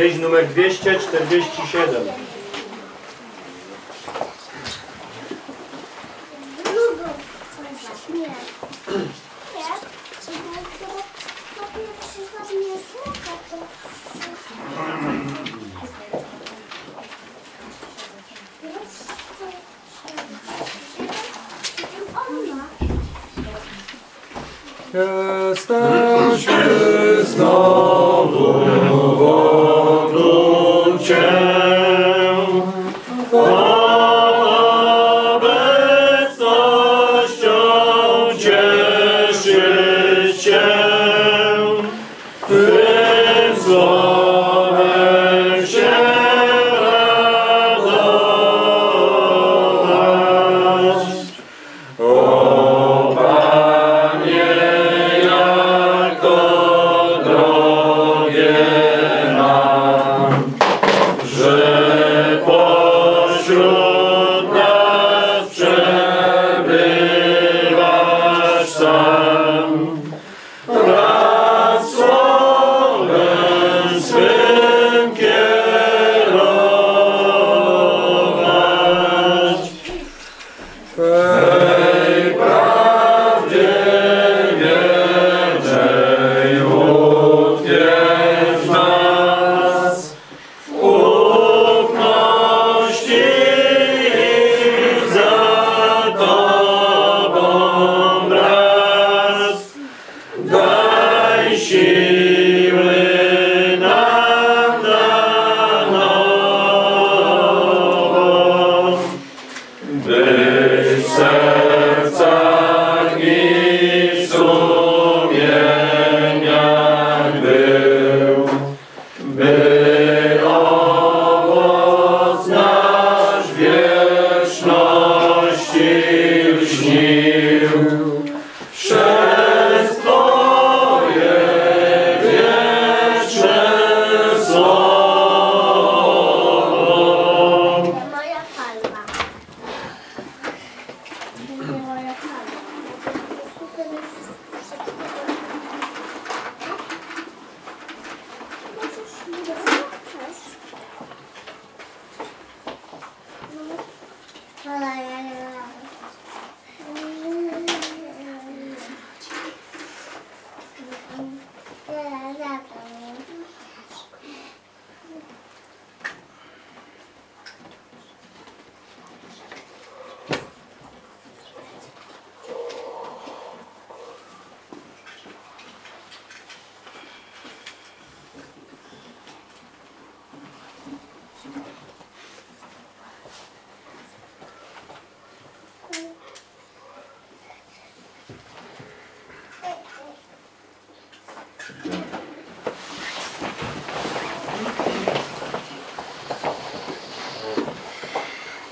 Pieśń numer 247.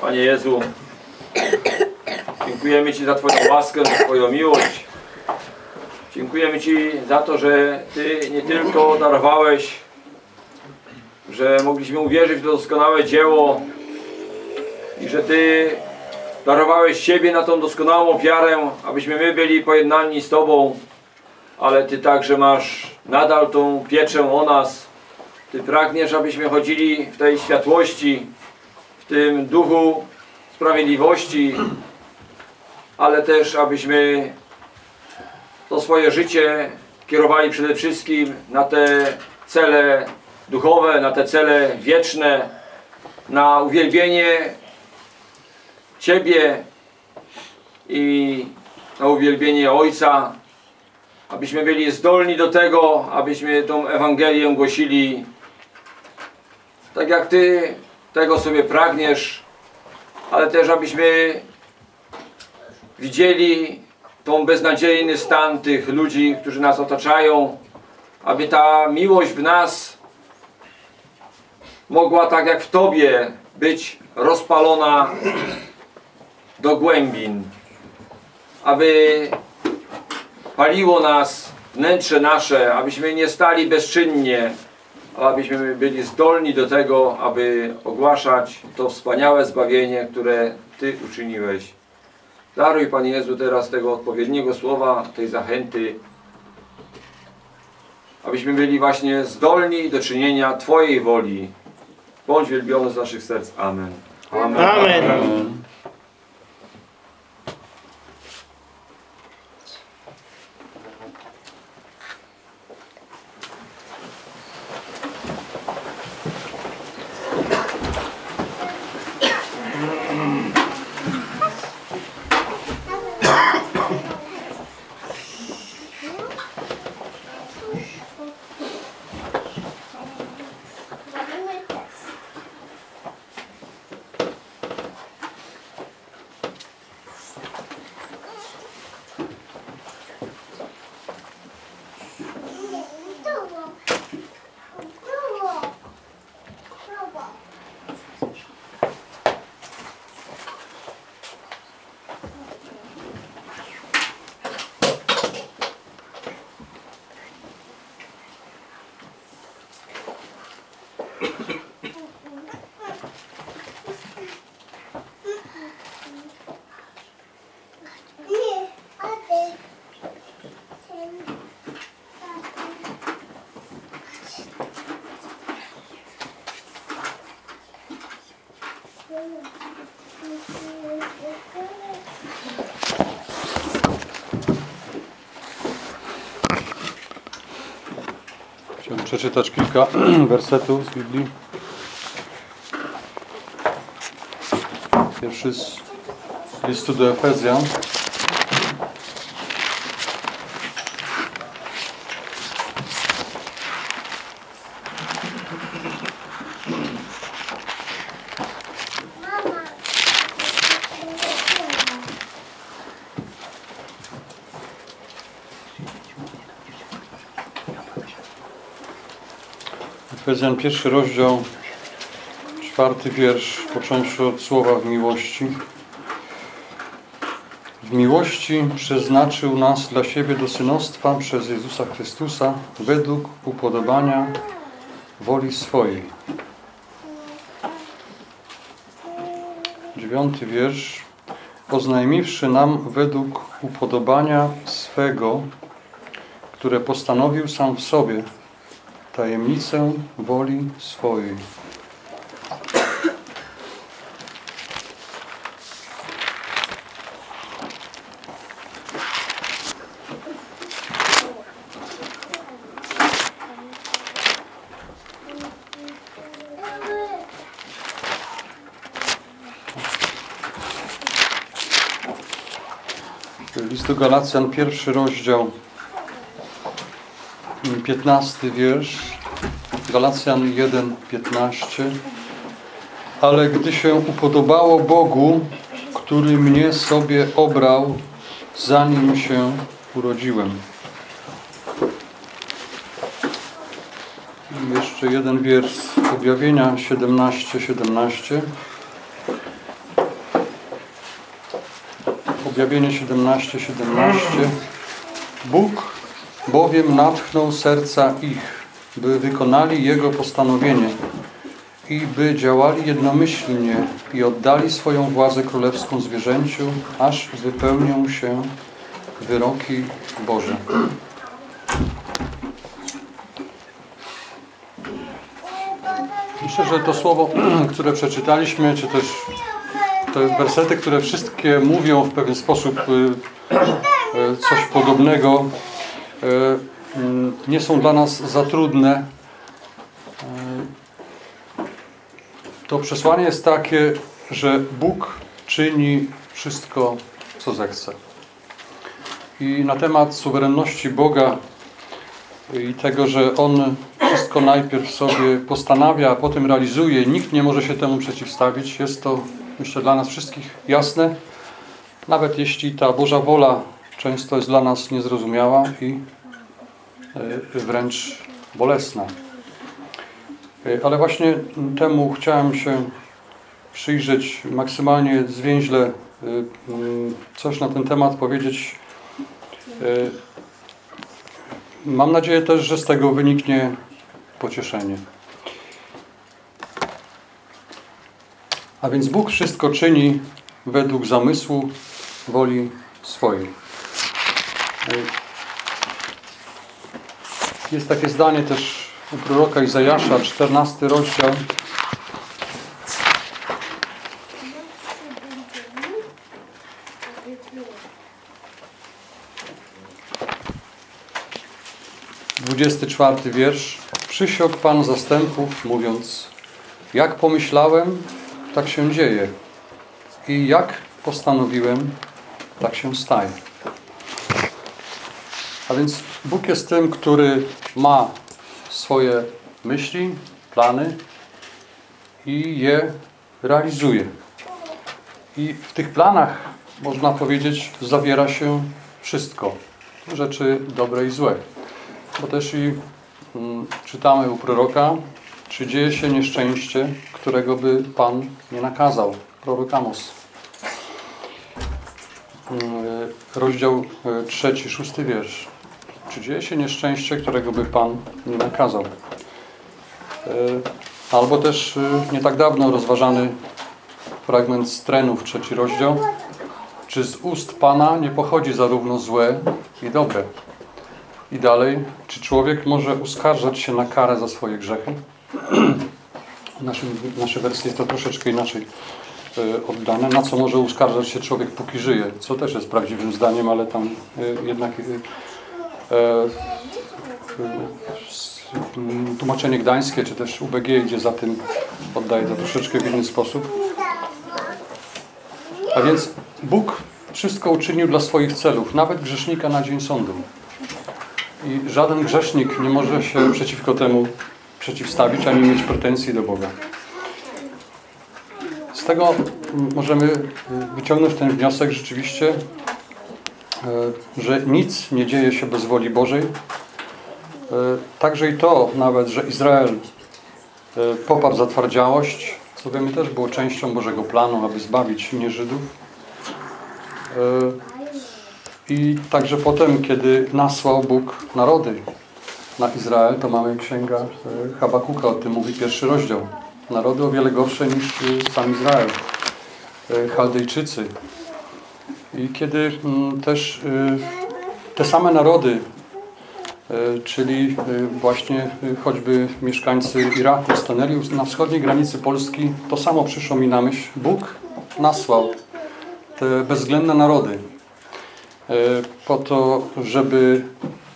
Panie Jezu, dziękujemy Ci za Twoją łaskę, za Twoją miłość. Dziękujemy Ci za to, że Ty nie tylko darowałeś, że mogliśmy uwierzyć w to doskonałe dzieło i że Ty darowałeś siebie na tą doskonałą ofiarę, abyśmy my byli pojednani z Tobą, ale Ty także masz nadal tą pieczę o nas. Ty pragniesz, abyśmy chodzili w tej światłości, tym duchu sprawiedliwości, ale też abyśmy to swoje życie kierowali przede wszystkim na te cele duchowe, na te cele wieczne, na uwielbienie Ciebie i na uwielbienie Ojca, abyśmy byli zdolni do tego, abyśmy tą Ewangelię głosili. Tak jak Ty tego sobie pragniesz, ale też abyśmy widzieli tą beznadziejny stan tych ludzi, którzy nas otaczają, aby ta miłość w nas mogła tak jak w Tobie być rozpalona do głębin, aby paliło nas wnętrze nasze, abyśmy nie stali bezczynnie, abyśmy byli zdolni do tego, aby ogłaszać to wspaniałe zbawienie, które Ty uczyniłeś. Daruj Panie Jezu teraz tego odpowiedniego słowa, tej zachęty, abyśmy byli właśnie zdolni do czynienia Twojej woli. Bądź wielbiony z naszych serc. Amen. Amen. Robimy przeczytać kilka wersetów z Biblii. Pierwszy z listu do Efezjan. Efezjan pierwszy rozdział, czwarty wiersz, począwszy od słowa w miłości. W miłości przeznaczył nas dla siebie do synostwa przez Jezusa Chrystusa według upodobania woli swojej. Dziewiąty wiersz. Oznajmiwszy nam według upodobania swego, które postanowił sam w sobie, tajemnicę woli swojej. List Galacjan, pierwszy rozdział, 15 wiersz. Galacjan 1, 15. Ale gdy się upodobało Bogu, który mnie sobie obrał, zanim się urodziłem. I Jeszcze jeden wiersz z objawienia 17, 17. Objawienie 17, 17. Bóg bowiem natchnął serca ich, by wykonali Jego postanowienie i by działali jednomyślnie i oddali swoją władzę królewską zwierzęciu, aż wypełnią się wyroki Boże. Myślę, że to słowo, które przeczytaliśmy, czy też te wersety, które wszystkie mówią w pewien sposób y, y, coś podobnego, nie są dla nas za trudne. Y, To przesłanie jest takie, że Bóg czyni wszystko, co zechce. I na temat suwerenności Boga i tego, że On wszystko najpierw sobie postanawia, a potem realizuje, nikt nie może się temu przeciwstawić. Jest to, myślę, dla nas wszystkich jasne, nawet jeśli ta Boża wola często jest dla nas niezrozumiała i e, wręcz bolesna. E, Ale właśnie temu chciałem się przyjrzeć maksymalnie zwięźle, e, mm, coś na ten temat powiedzieć. Mam nadzieję też, że z tego wyniknie pocieszenie. A więc Bóg wszystko czyni według zamysłu woli swojej. Jest takie zdanie też u proroka Izajasza, 14 rozdział. Dwudziesty czwarty wiersz. Przysiągł Pan zastępów, mówiąc: Jak pomyślałem, tak się dzieje. I jak postanowiłem, tak się staje. A więc Bóg jest tym, który ma swoje myśli, plany i je realizuje. I w tych planach, można powiedzieć, zawiera się wszystko. Rzeczy dobre i złe. Bo też i mm, czytamy u proroka, czy dzieje się nieszczęście, którego by Pan nie nakazał. Prorok Amos. Mm, Rozdział e, trzeci, szósty wiersz. Czy dzieje się nieszczęście, którego by Pan nie nakazał? E, Albo też e, nie tak dawno rozważany fragment z Trenów, trzeci rozdział. Czy z ust Pana nie pochodzi zarówno złe i dobre? I dalej, czy człowiek może uskarżać się na karę za swoje grzechy? W naszym, w naszej wersji jest to troszeczkę inaczej e, oddane. Na co może uskarżać się człowiek, póki żyje? Co też jest prawdziwym zdaniem, ale tam jednak tłumaczenie gdańskie, czy też UBG idzie za tym, oddaje to troszeczkę w inny sposób. A więc Bóg wszystko uczynił dla swoich celów, nawet grzesznika na dzień sądu. I żaden grzesznik nie może się przeciwko temu przeciwstawić, ani mieć pretensji do Boga. Z tego możemy wyciągnąć ten wniosek rzeczywiście, że nic nie dzieje się bez woli Bożej. Y, Także i to nawet, że Izrael y, poparł zatwardziałość, co wiemy też było częścią Bożego planu, aby zbawić nie Żydów. I także potem, kiedy nasłał Bóg narody na Izrael, to mamy księga e, Habakuka, o tym mówi pierwszy rozdział. Narody o wiele gorsze niż e, sam Izrael. E, Chaldejczycy. I kiedy mm, też e, te same narody, e, czyli e, właśnie choćby mieszkańcy Iraku stanęli na wschodniej granicy Polski, to samo przyszło mi na myśl. Bóg nasłał te bezwzględne narody po to, żeby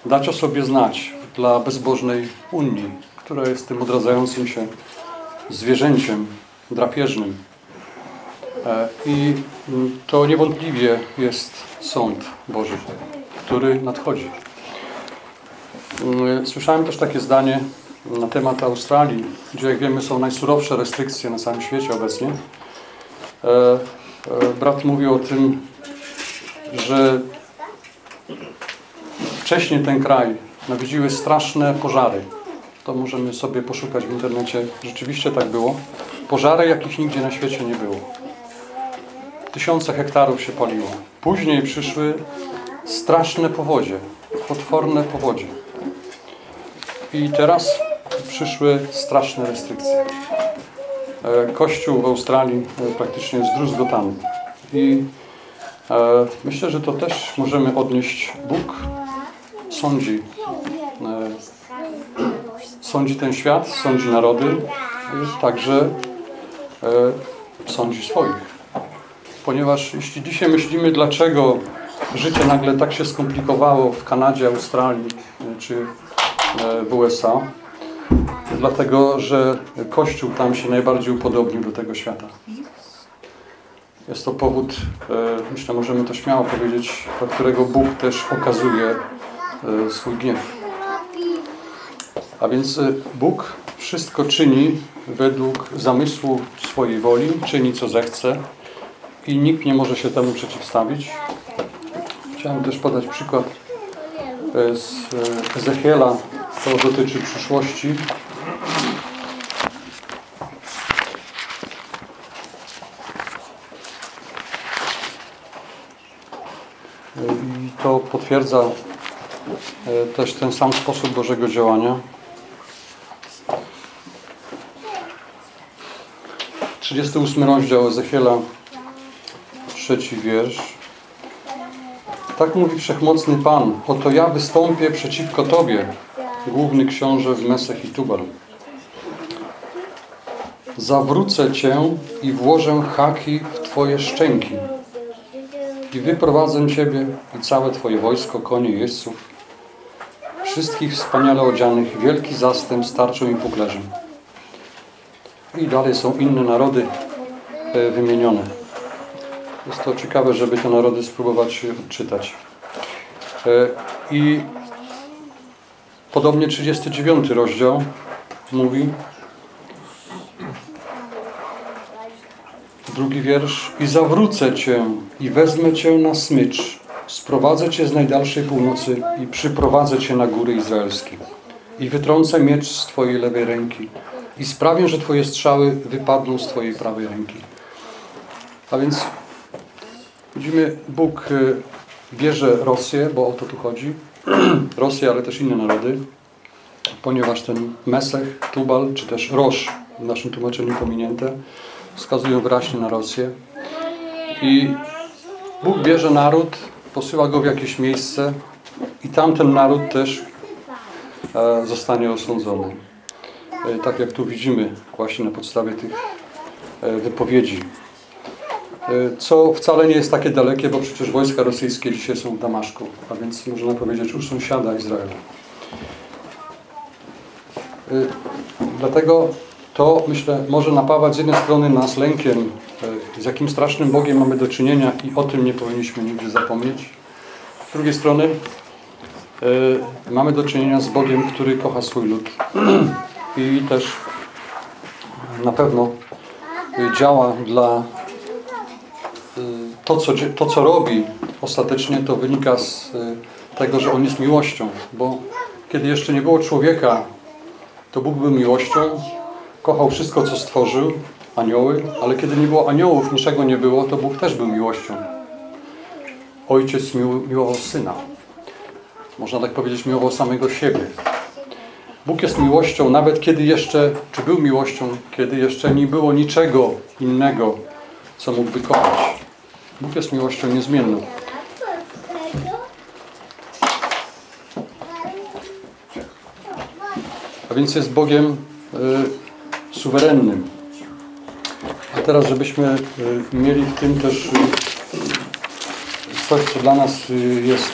dać o sobie znać dla bezbożnej Unii, która jest tym odradzającym się zwierzęciem drapieżnym. E, I mm, to niewątpliwie jest sąd Boży, który nadchodzi. Mm, Słyszałem też takie zdanie na temat Australii, gdzie jak wiemy są najsurowsze restrykcje na całym świecie obecnie. E, e, Brat mówił o tym, że wcześniej ten kraj nawiedziły straszne pożary. To możemy sobie poszukać w internecie. Rzeczywiście tak było. Pożary, jakich nigdzie na świecie nie było. Tysiące hektarów się paliło. Później przyszły straszne powodzie, potworne powodzie. I teraz przyszły straszne restrykcje. e, Kościół w Australii e, praktycznie zdruzgotany. I e, myślę, że to też możemy odnieść. Bóg sądzi, sądzi ten świat, sądzi narody, także sądzi swoich. Ponieważ jeśli dzisiaj myślimy, dlaczego życie nagle tak się skomplikowało w Kanadzie, Australii e, czy e, w USA, dlatego że Kościół tam się najbardziej upodobnił do tego świata. Jest to powód, e, myślę, możemy to śmiało powiedzieć, dla którego Bóg też okazuje swój gniew. A więc Bóg wszystko czyni według zamysłu swojej woli, czyni co zechce i nikt nie może się temu przeciwstawić. Chciałem też podać przykład e, z e, Ezechiela, to dotyczy przyszłości. I to potwierdza e, też ten sam sposób Bożego działania. 38 rozdział Ezechiela, trzeci wiersz. Tak mówi Wszechmocny Pan, oto ja wystąpię przeciwko Tobie, główny książę w Mesech i Tubal. Zawrócę Cię i włożę haki w Twoje szczęki i wyprowadzę Ciebie i całe Twoje wojsko, konie jeźdźców, wszystkich wspaniale odzianych, wielki zastęp starczą i puklerzem. I dalej są inne narody e, wymienione. Jest to ciekawe, żeby te narody spróbować odczytać. E, I podobnie 39 rozdział mówi, drugi wiersz, i zawrócę Cię i wezmę Cię na smycz, sprowadzę Cię z najdalszej północy i przyprowadzę Cię na góry izraelskie i wytrącę miecz z Twojej lewej ręki i sprawię, że Twoje strzały wypadną z Twojej prawej ręki. A więc widzimy, Bóg y, bierze Rosję, bo o to tu chodzi, Rosję, ale też inne narody, ponieważ ten Mesech, Tubal, czy też Rosz, w naszym tłumaczeniu pominięte, wskazują wyraźnie na Rosję. I Bóg bierze naród, posyła go w jakieś miejsce i tamten naród też e, zostanie osądzony. E, Tak jak tu widzimy właśnie na podstawie tych e, wypowiedzi. E, Co wcale nie jest takie dalekie, bo przecież wojska rosyjskie dzisiaj są w Damaszku, a więc można powiedzieć u sąsiada Izraela. E, Dlatego to, myślę, może napawać z jednej strony nas lękiem, e, z jakim strasznym Bogiem mamy do czynienia i o tym nie powinniśmy nigdy zapomnieć. Z drugiej strony mamy do czynienia z Bogiem, który kocha swój lud i też na pewno działa dla to, co, to, co robi ostatecznie, to wynika z e, tego, że On jest miłością, bo kiedy jeszcze nie było człowieka, to Bóg był miłością, kochał wszystko, co stworzył, anioły, ale kiedy nie było aniołów, niczego nie było, to Bóg też był miłością. Ojciec mił, miłował Syna. Można tak powiedzieć, miłował samego siebie. Bóg jest miłością, nawet kiedy jeszcze, czy był miłością, kiedy jeszcze nie było niczego innego, co mógłby kochać. Bóg jest miłością niezmienną. A więc jest Bogiem y, suwerennym. A teraz, żebyśmy y, mieli w tym też y, coś, co dla nas y, jest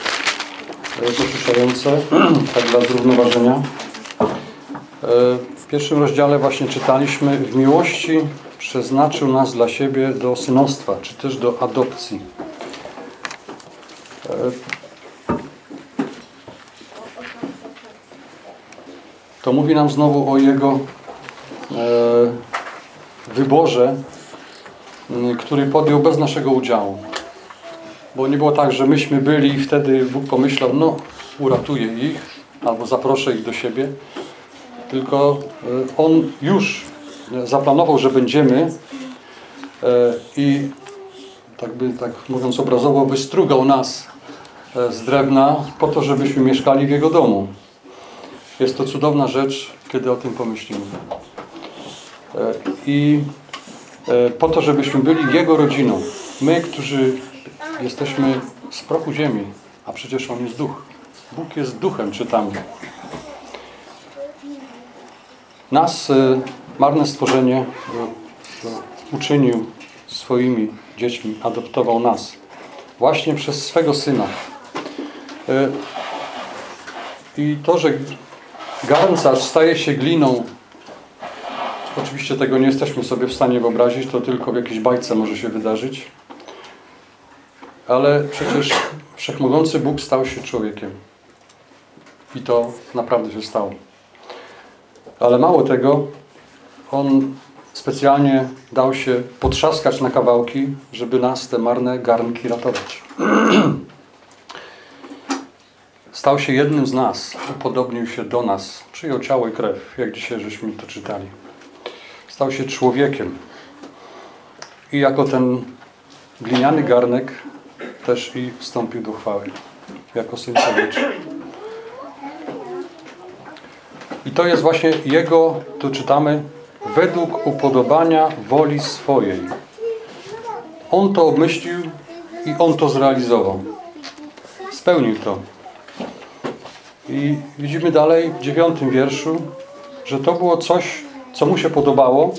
y, pocieszające, tak dla zrównoważenia. Y, W pierwszym rozdziale właśnie czytaliśmy w miłości przeznaczył nas dla siebie do synostwa, czy też do adopcji. Y, to mówi nam znowu o Jego e, wyborze, który podjął bez naszego udziału. Bo nie było tak, że myśmy byli i wtedy Bóg pomyślał, no uratuję ich albo zaproszę ich do siebie. Tylko e, On już zaplanował, że będziemy e, i tak by, tak mówiąc obrazowo, wystrugał nas e, z drewna po to, żebyśmy mieszkali w Jego domu. Jest to cudowna rzecz, kiedy o tym pomyślimy. E, I po to, żebyśmy byli Jego rodziną. My, którzy jesteśmy z prochu ziemi, a przecież On jest duch. Bóg jest duchem, czytamy. Nas, marne stworzenie, e, uczynił swoimi dziećmi, adoptował nas. Właśnie przez swego Syna. E, I to, że garncarz staje się gliną, oczywiście tego nie jesteśmy sobie w stanie wyobrazić, to tylko w jakiejś bajce może się wydarzyć. Ale przecież Wszechmogący Bóg stał się człowiekiem. I to naprawdę się stało. Ale mało tego, On specjalnie dał się potrzaskać na kawałki, żeby nas, te marne garnki, ratować. Stał się jednym z nas, upodobnił się do nas, przyjął ciało i krew, jak dzisiaj żeśmy to czytali. Stał się człowiekiem. I jako ten gliniany garnek też i wstąpił do chwały, jako Syn Człowieczy. I to jest właśnie Jego, tu czytamy, według upodobania woli swojej. On to obmyślił i On to zrealizował. Spełnił to. I widzimy dalej w dziewiątym wierszu, że to było coś, co mu się podobało,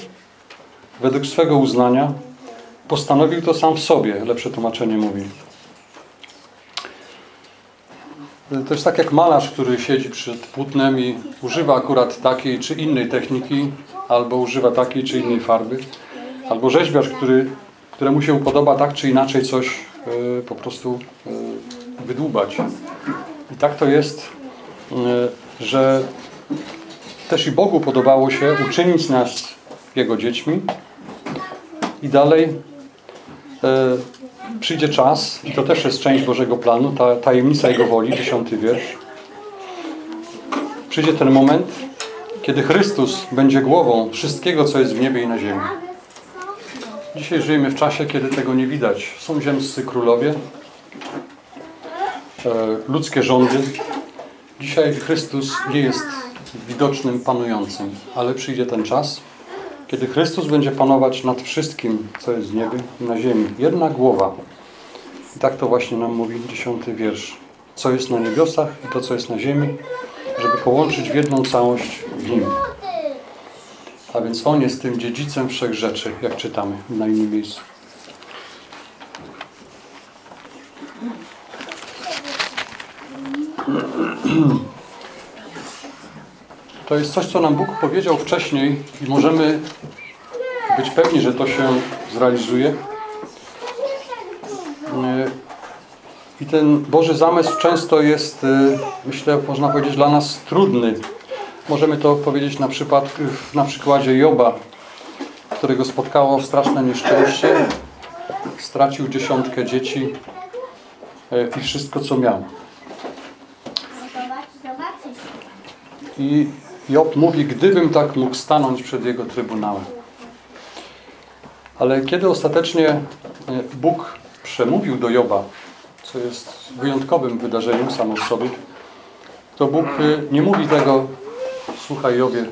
według swego uznania. Postanowił to sam w sobie, lepsze tłumaczenie mówi. To jest tak jak malarz, który siedzi przed płótnem i używa akurat takiej czy innej techniki, albo używa takiej czy innej farby, albo rzeźbiarz, który, któremu się podoba tak czy inaczej coś y, po prostu y, wydłubać. I tak to jest, y, że też i Bogu podobało się uczynić nas Jego dziećmi i dalej przyjdzie czas, i to też jest część Bożego planu, ta tajemnica Jego woli, dziesiąty wiersz. Przyjdzie ten moment, kiedy Chrystus będzie głową wszystkiego, co jest w niebie i na ziemi. Dzisiaj żyjemy w czasie, kiedy tego nie widać. Są ziemscy królowie, e, ludzkie rządy. Dzisiaj Chrystus nie jest widocznym panującym, ale przyjdzie ten czas, kiedy Chrystus będzie panować nad wszystkim, co jest w niebie i na ziemi. Jedna głowa. I tak to właśnie nam mówi dziesiąty wiersz. Co jest na niebiosach i to, co jest na ziemi, żeby połączyć w jedną całość w Nim. A więc On jest tym dziedzicem wszech rzeczy, jak czytamy na innym miejscu. To jest coś, co nam Bóg powiedział wcześniej i możemy być pewni, że to się zrealizuje. I ten Boży zamysł często jest, myślę, można powiedzieć, dla nas trudny. Możemy to powiedzieć na, na przykładzie Joba, którego spotkało straszne nieszczęście. Stracił dziesiątkę dzieci i wszystko, co miał. I Job mówi, gdybym tak mógł stanąć przed jego trybunałem. Ale kiedy ostatecznie Bóg przemówił do Joba, co jest wyjątkowym wydarzeniem samo w sobie, to Bóg nie mówi tego, słuchaj Jobie,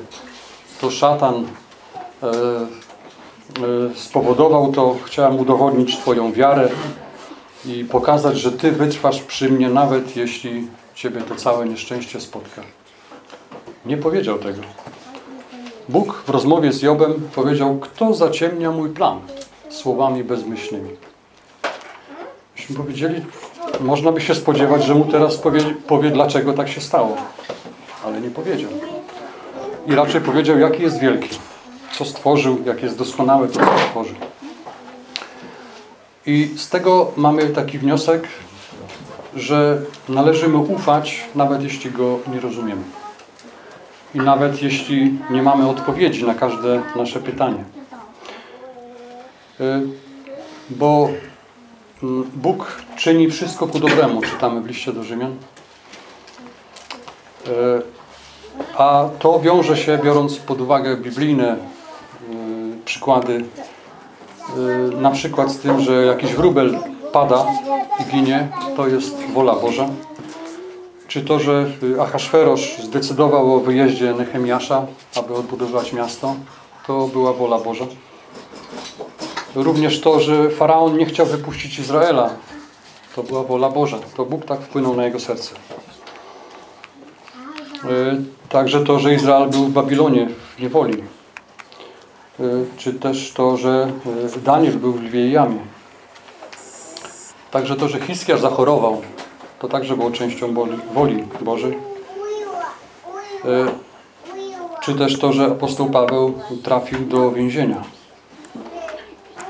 to szatan e, e, spowodował to, chciałem udowodnić Twoją wiarę i pokazać, że Ty wytrwasz przy mnie, nawet jeśli Ciebie to całe nieszczęście spotka. Nie powiedział tego. Bóg w rozmowie z Jobem powiedział, kto zaciemnia mój plan słowami bezmyślnymi. Myśmy powiedzieli, można by się spodziewać, że mu teraz powie, powie, dlaczego tak się stało. Ale nie powiedział. I raczej powiedział, jaki jest wielki, co stworzył, jak jest doskonałe to, co stworzył. I z tego mamy taki wniosek, że należy mu ufać, nawet jeśli go nie rozumiemy. I nawet jeśli nie mamy odpowiedzi na każde nasze pytanie. Bo Bóg czyni wszystko ku dobremu, czytamy w liście do Rzymian. A to wiąże się, biorąc pod uwagę biblijne przykłady, na przykład z tym, że jakiś wróbel pada i ginie, to jest wola Boża. Czy to, że Ahasferosz zdecydował o wyjeździe Nehemiasza, aby odbudować miasto, to była wola Boża. Również to, że Faraon nie chciał wypuścić Izraela, to była wola Boża. To Bóg tak wpłynął na jego serce. E, Także to, że Izrael był w Babilonie w niewoli. E, Czy też to, że e, Daniel był w lwiej jamie. Także to, że Hiskiarz zachorował, to także było częścią woli, Bożej. Czy też to, że apostoł Paweł trafił do więzienia.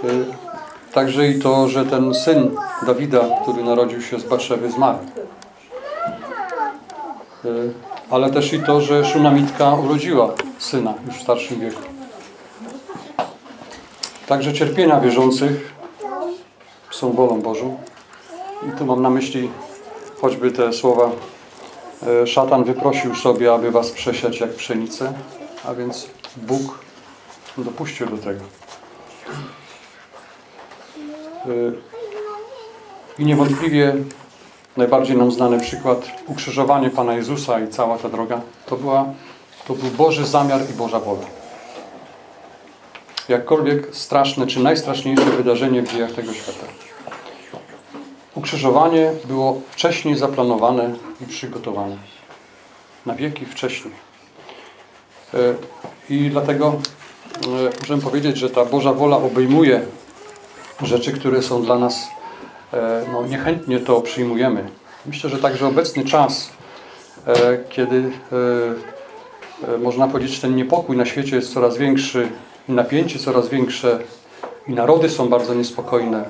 E, Także i to, że ten syn Dawida, który narodził się z Batrzewy, zmarł. E, Ale też i to, że Szunamitka urodziła syna już w starszym wieku. Także cierpienia wierzących są wolą Bożą. I tu mam na myśli choćby te słowa e, Szatan wyprosił sobie, aby was przesiać jak pszenicę, a więc Bóg dopuścił do tego. E, I niewątpliwie najbardziej nam znany przykład ukrzyżowanie Pana Jezusa i cała ta droga to, była, to był Boży zamiar i Boża wola. Jakkolwiek straszne czy najstraszniejsze wydarzenie w dziejach tego świata. Ukrzyżowanie było wcześniej zaplanowane i przygotowane. Na wieki wcześniej. E, I dlatego e, możemy powiedzieć, że ta Boża wola obejmuje rzeczy, które są dla nas e, no, niechętnie to przyjmujemy. Myślę, że także obecny czas, e, kiedy e, można powiedzieć, ten niepokój na świecie jest coraz większy i napięcie coraz większe i narody są bardzo niespokojne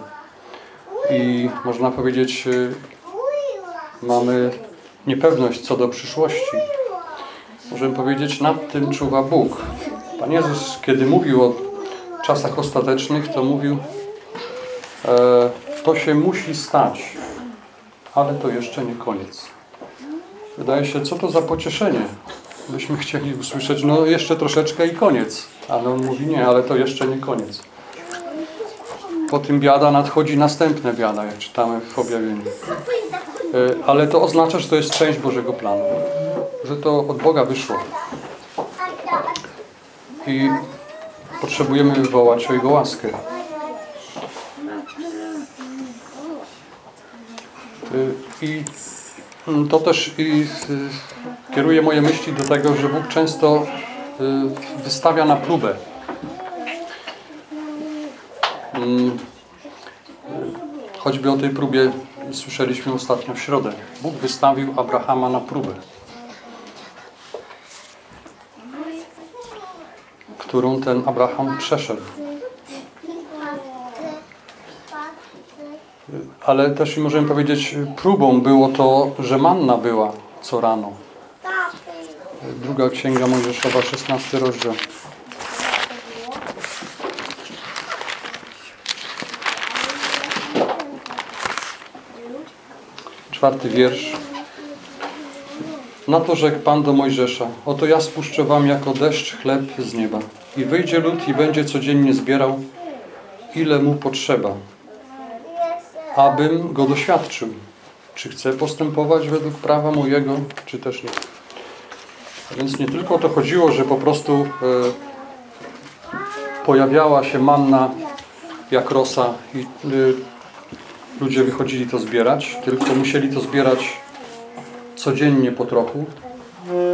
i można powiedzieć mamy niepewność co do przyszłości. Możemy powiedzieć, nad tym czuwa Bóg. Pan Jezus, kiedy mówił o czasach ostatecznych, to mówił to się musi stać, ale to jeszcze nie koniec. Wydaje się, co to za pocieszenie. Byśmy chcieli usłyszeć, no jeszcze troszeczkę i koniec. Ale on mówi, nie, ale to jeszcze nie koniec. Po tym biada nadchodzi następne biada, jak czytamy w objawieniu. E, Ale to oznacza, że to jest część Bożego planu. Że to od Boga wyszło. I potrzebujemy wywołać o Jego łaskę. I mm, to też i, y, kieruje moje myśli do tego, że Bóg często y, wystawia na próbę. Mm, y, Choćby o tej próbie słyszeliśmy ostatnio w środę. Bóg wystawił Abrahama na próbę, którą ten Abraham przeszedł. Ale też możemy powiedzieć, próbą było to, że manna była co rano. Druga księga Mojżeszowa, 16 rozdział. Czwarty wiersz. Na to rzekł Pan do Mojżesza, oto ja spuszczę wam jako deszcz chleb z nieba i wyjdzie lud i będzie codziennie zbierał, ile mu potrzeba, abym go doświadczył, czy chce postępować według prawa mojego, czy też nie. Więc nie tylko o to chodziło, że po prostu e, pojawiała się manna jak rosa i e, ludzie wychodzili to zbierać, tylko musieli to zbierać codziennie po trochu.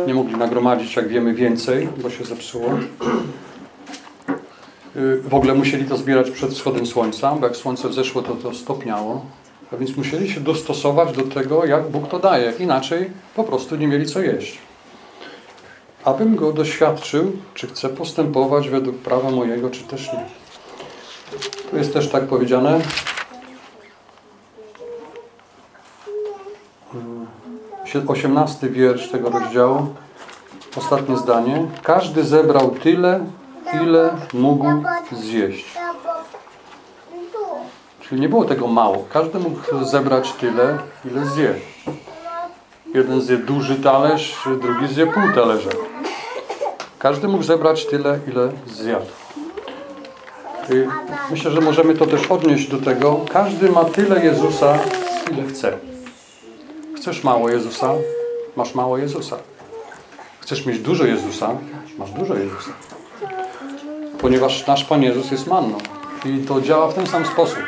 Nie mogli nagromadzić, jak wiemy, więcej, bo się zepsuło. Y, W ogóle musieli to zbierać przed wschodem słońca, bo jak słońce wzeszło, to to stopniało. A więc musieli się dostosować do tego, jak Bóg to daje. Inaczej po prostu nie mieli co jeść. Abym go doświadczył, czy chce postępować według prawa mojego, czy też nie. Tu jest też tak powiedziane. Y, 18 wiersz tego rozdziału. Ostatnie zdanie. Każdy zebrał tyle, ile mógł zjeść. Czyli nie było tego mało. Każdy mógł zebrać tyle, ile zje. Jeden zje duży talerz, drugi zje pół talerza. Każdy mógł zebrać tyle, ile zjadł. I myślę, że możemy to też odnieść do tego. Każdy ma tyle Jezusa, ile chce. Chcesz mało Jezusa? Masz mało Jezusa. Chcesz mieć dużo Jezusa? Masz dużo Jezusa. Ponieważ nasz Pan Jezus jest manną. I to działa w ten sam sposób.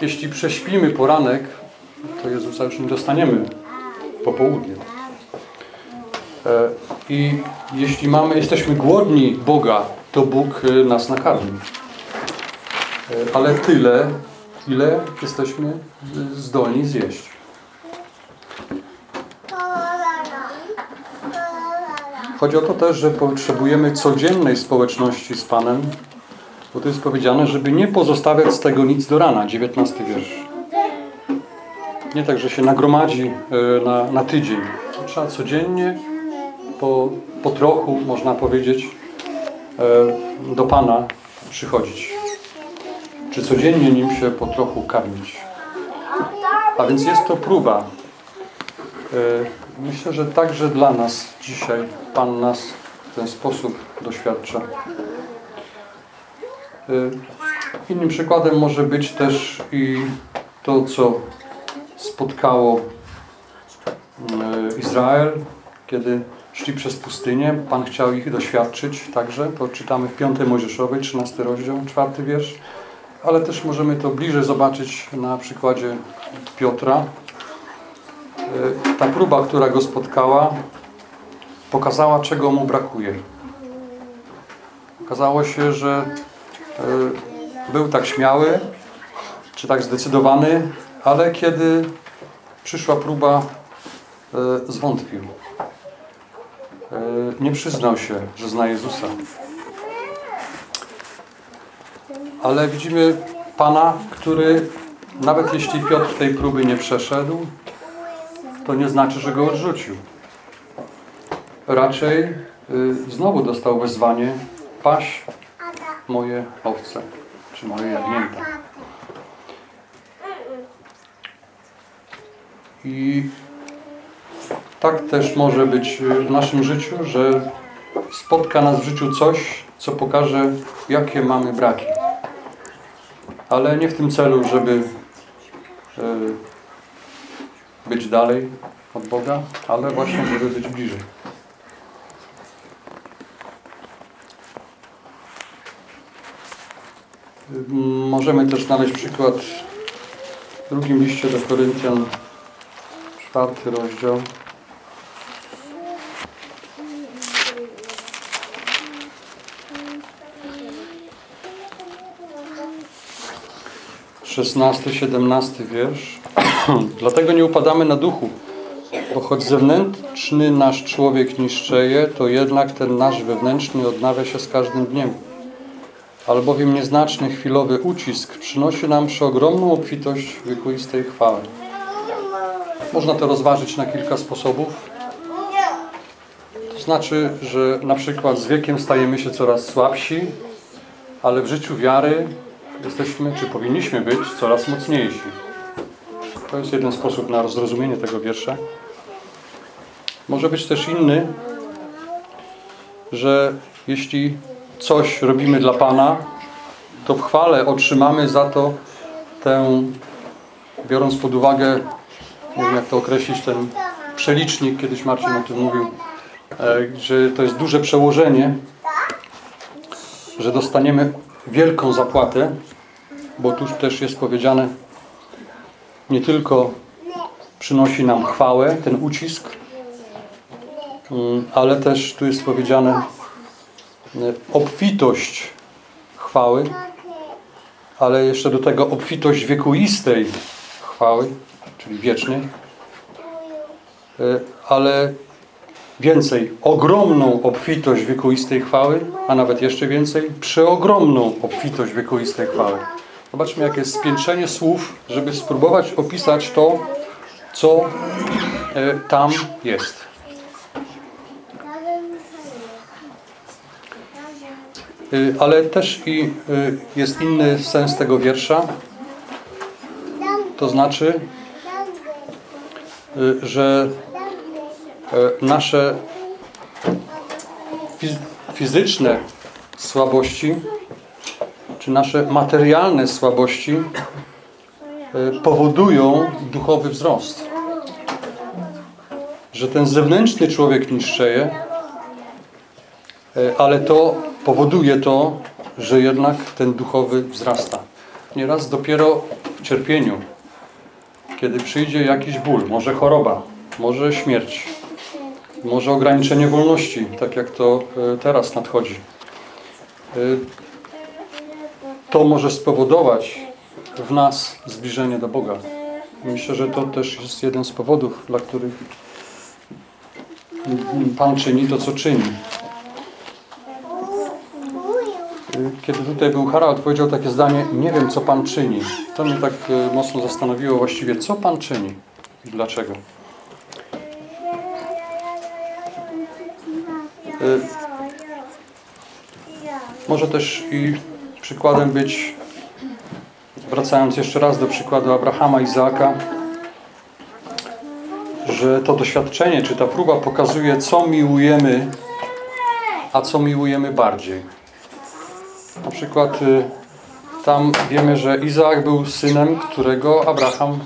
Jeśli prześpimy poranek, to Jezusa już nie dostaniemy po południu. E, I jeśli mamy, jesteśmy głodni Boga, to Bóg e, nas nakarmi. E, Ale tyle, ile jesteśmy zdolni zjeść. Chodzi o to też, że potrzebujemy codziennej społeczności z Panem, bo to jest powiedziane, żeby nie pozostawiać z tego nic do rana, 19 wiersz. Nie tak, że się nagromadzi e, na, na tydzień. Trzeba codziennie, po, po trochu, można powiedzieć, e, do Pana przychodzić. Czy codziennie nim się po trochu karmić. A więc jest to próba. Myślę, że także dla nas dzisiaj Pan nas w ten sposób doświadcza. E, Innym przykładem może być też i to, co spotkało e, Izrael, kiedy szli przez pustynię. Pan chciał ich doświadczyć także. To czytamy w 5 Mojżeszowej, 13 rozdział, 4 wiersz. Ale też możemy to bliżej zobaczyć na przykładzie Piotra. E, Ta próba, która go spotkała, pokazała, czego mu brakuje. Okazało się, że e, był tak śmiały, czy tak zdecydowany, ale kiedy przyszła próba, e, zwątpił. Nie przyznał się, że zna Jezusa. Ale widzimy Pana, który nawet jeśli Piotr tej próby nie przeszedł, to nie znaczy, że go odrzucił. Raczej y, znowu dostał wezwanie paść moje owce, czy moje jagnięta. I tak też może być w naszym życiu, że spotka nas w życiu coś, co pokaże, jakie mamy braki. Ale nie w tym celu, żeby y, być dalej od Boga, ale właśnie, żeby być bliżej. Możemy też znaleźć przykład w drugim liście do Koryntian, czwarty rozdział. Szesnasty, siedemnasty wiersz. Dlatego nie upadamy na duchu, bo choć zewnętrzny nasz człowiek niszczeje, to jednak ten nasz wewnętrzny odnawia się z każdym dniem. Albowiem nieznaczny chwilowy ucisk przynosi nam przeogromną obfitość wiekuistej chwały. Można to rozważyć na kilka sposobów. To znaczy, że na przykład z wiekiem stajemy się coraz słabsi, ale w życiu wiary jesteśmy, czy powinniśmy być, coraz mocniejsi. To jest jeden sposób na zrozumienie tego wiersza. Może być też inny, że jeśli coś robimy dla Pana, to w chwale otrzymamy za to tę, biorąc pod uwagę, nie wiem jak to określić, ten przelicznik, kiedyś Marcin o tym mówił, e, że to jest duże przełożenie, że dostaniemy wielką zapłatę, bo tuż też jest powiedziane, nie tylko przynosi nam chwałę, ten ucisk, mm, ale też tu jest powiedziane y, obfitość chwały, ale jeszcze do tego obfitość wiekuistej chwały, czyli wiecznej, Y, ale więcej, ogromną obfitość wiekuistej chwały, a nawet jeszcze więcej, przeogromną obfitość wiekuistej chwały. Zobaczmy, jakie jest spiętrzenie słów, żeby spróbować opisać to, co e, tam jest. Y, Ale też i y, jest inny sens tego wiersza. To znaczy, że e, nasze fiz- fizyczne słabości, czy nasze materialne słabości e, powodują duchowy wzrost. Że ten zewnętrzny człowiek niszczeje, e, ale to powoduje to, że jednak ten duchowy wzrasta. Nieraz dopiero w cierpieniu, kiedy przyjdzie jakiś ból, może choroba, może śmierć, może ograniczenie wolności, tak jak to e, teraz nadchodzi. To może spowodować w nas zbliżenie do Boga. Myślę, że to też jest jeden z powodów, dla których Pan czyni to, co czyni. Kiedy tutaj był Harald, powiedział takie zdanie, nie wiem, co Pan czyni. To mnie tak e, mocno zastanowiło właściwie, co Pan czyni i dlaczego. E, Może też i przykładem być, wracając jeszcze raz do przykładu Abrahama i Izaaka, że to doświadczenie, czy ta próba pokazuje, co miłujemy, a co miłujemy bardziej. Na przykład y, tam wiemy, że Izaak był synem, którego Abraham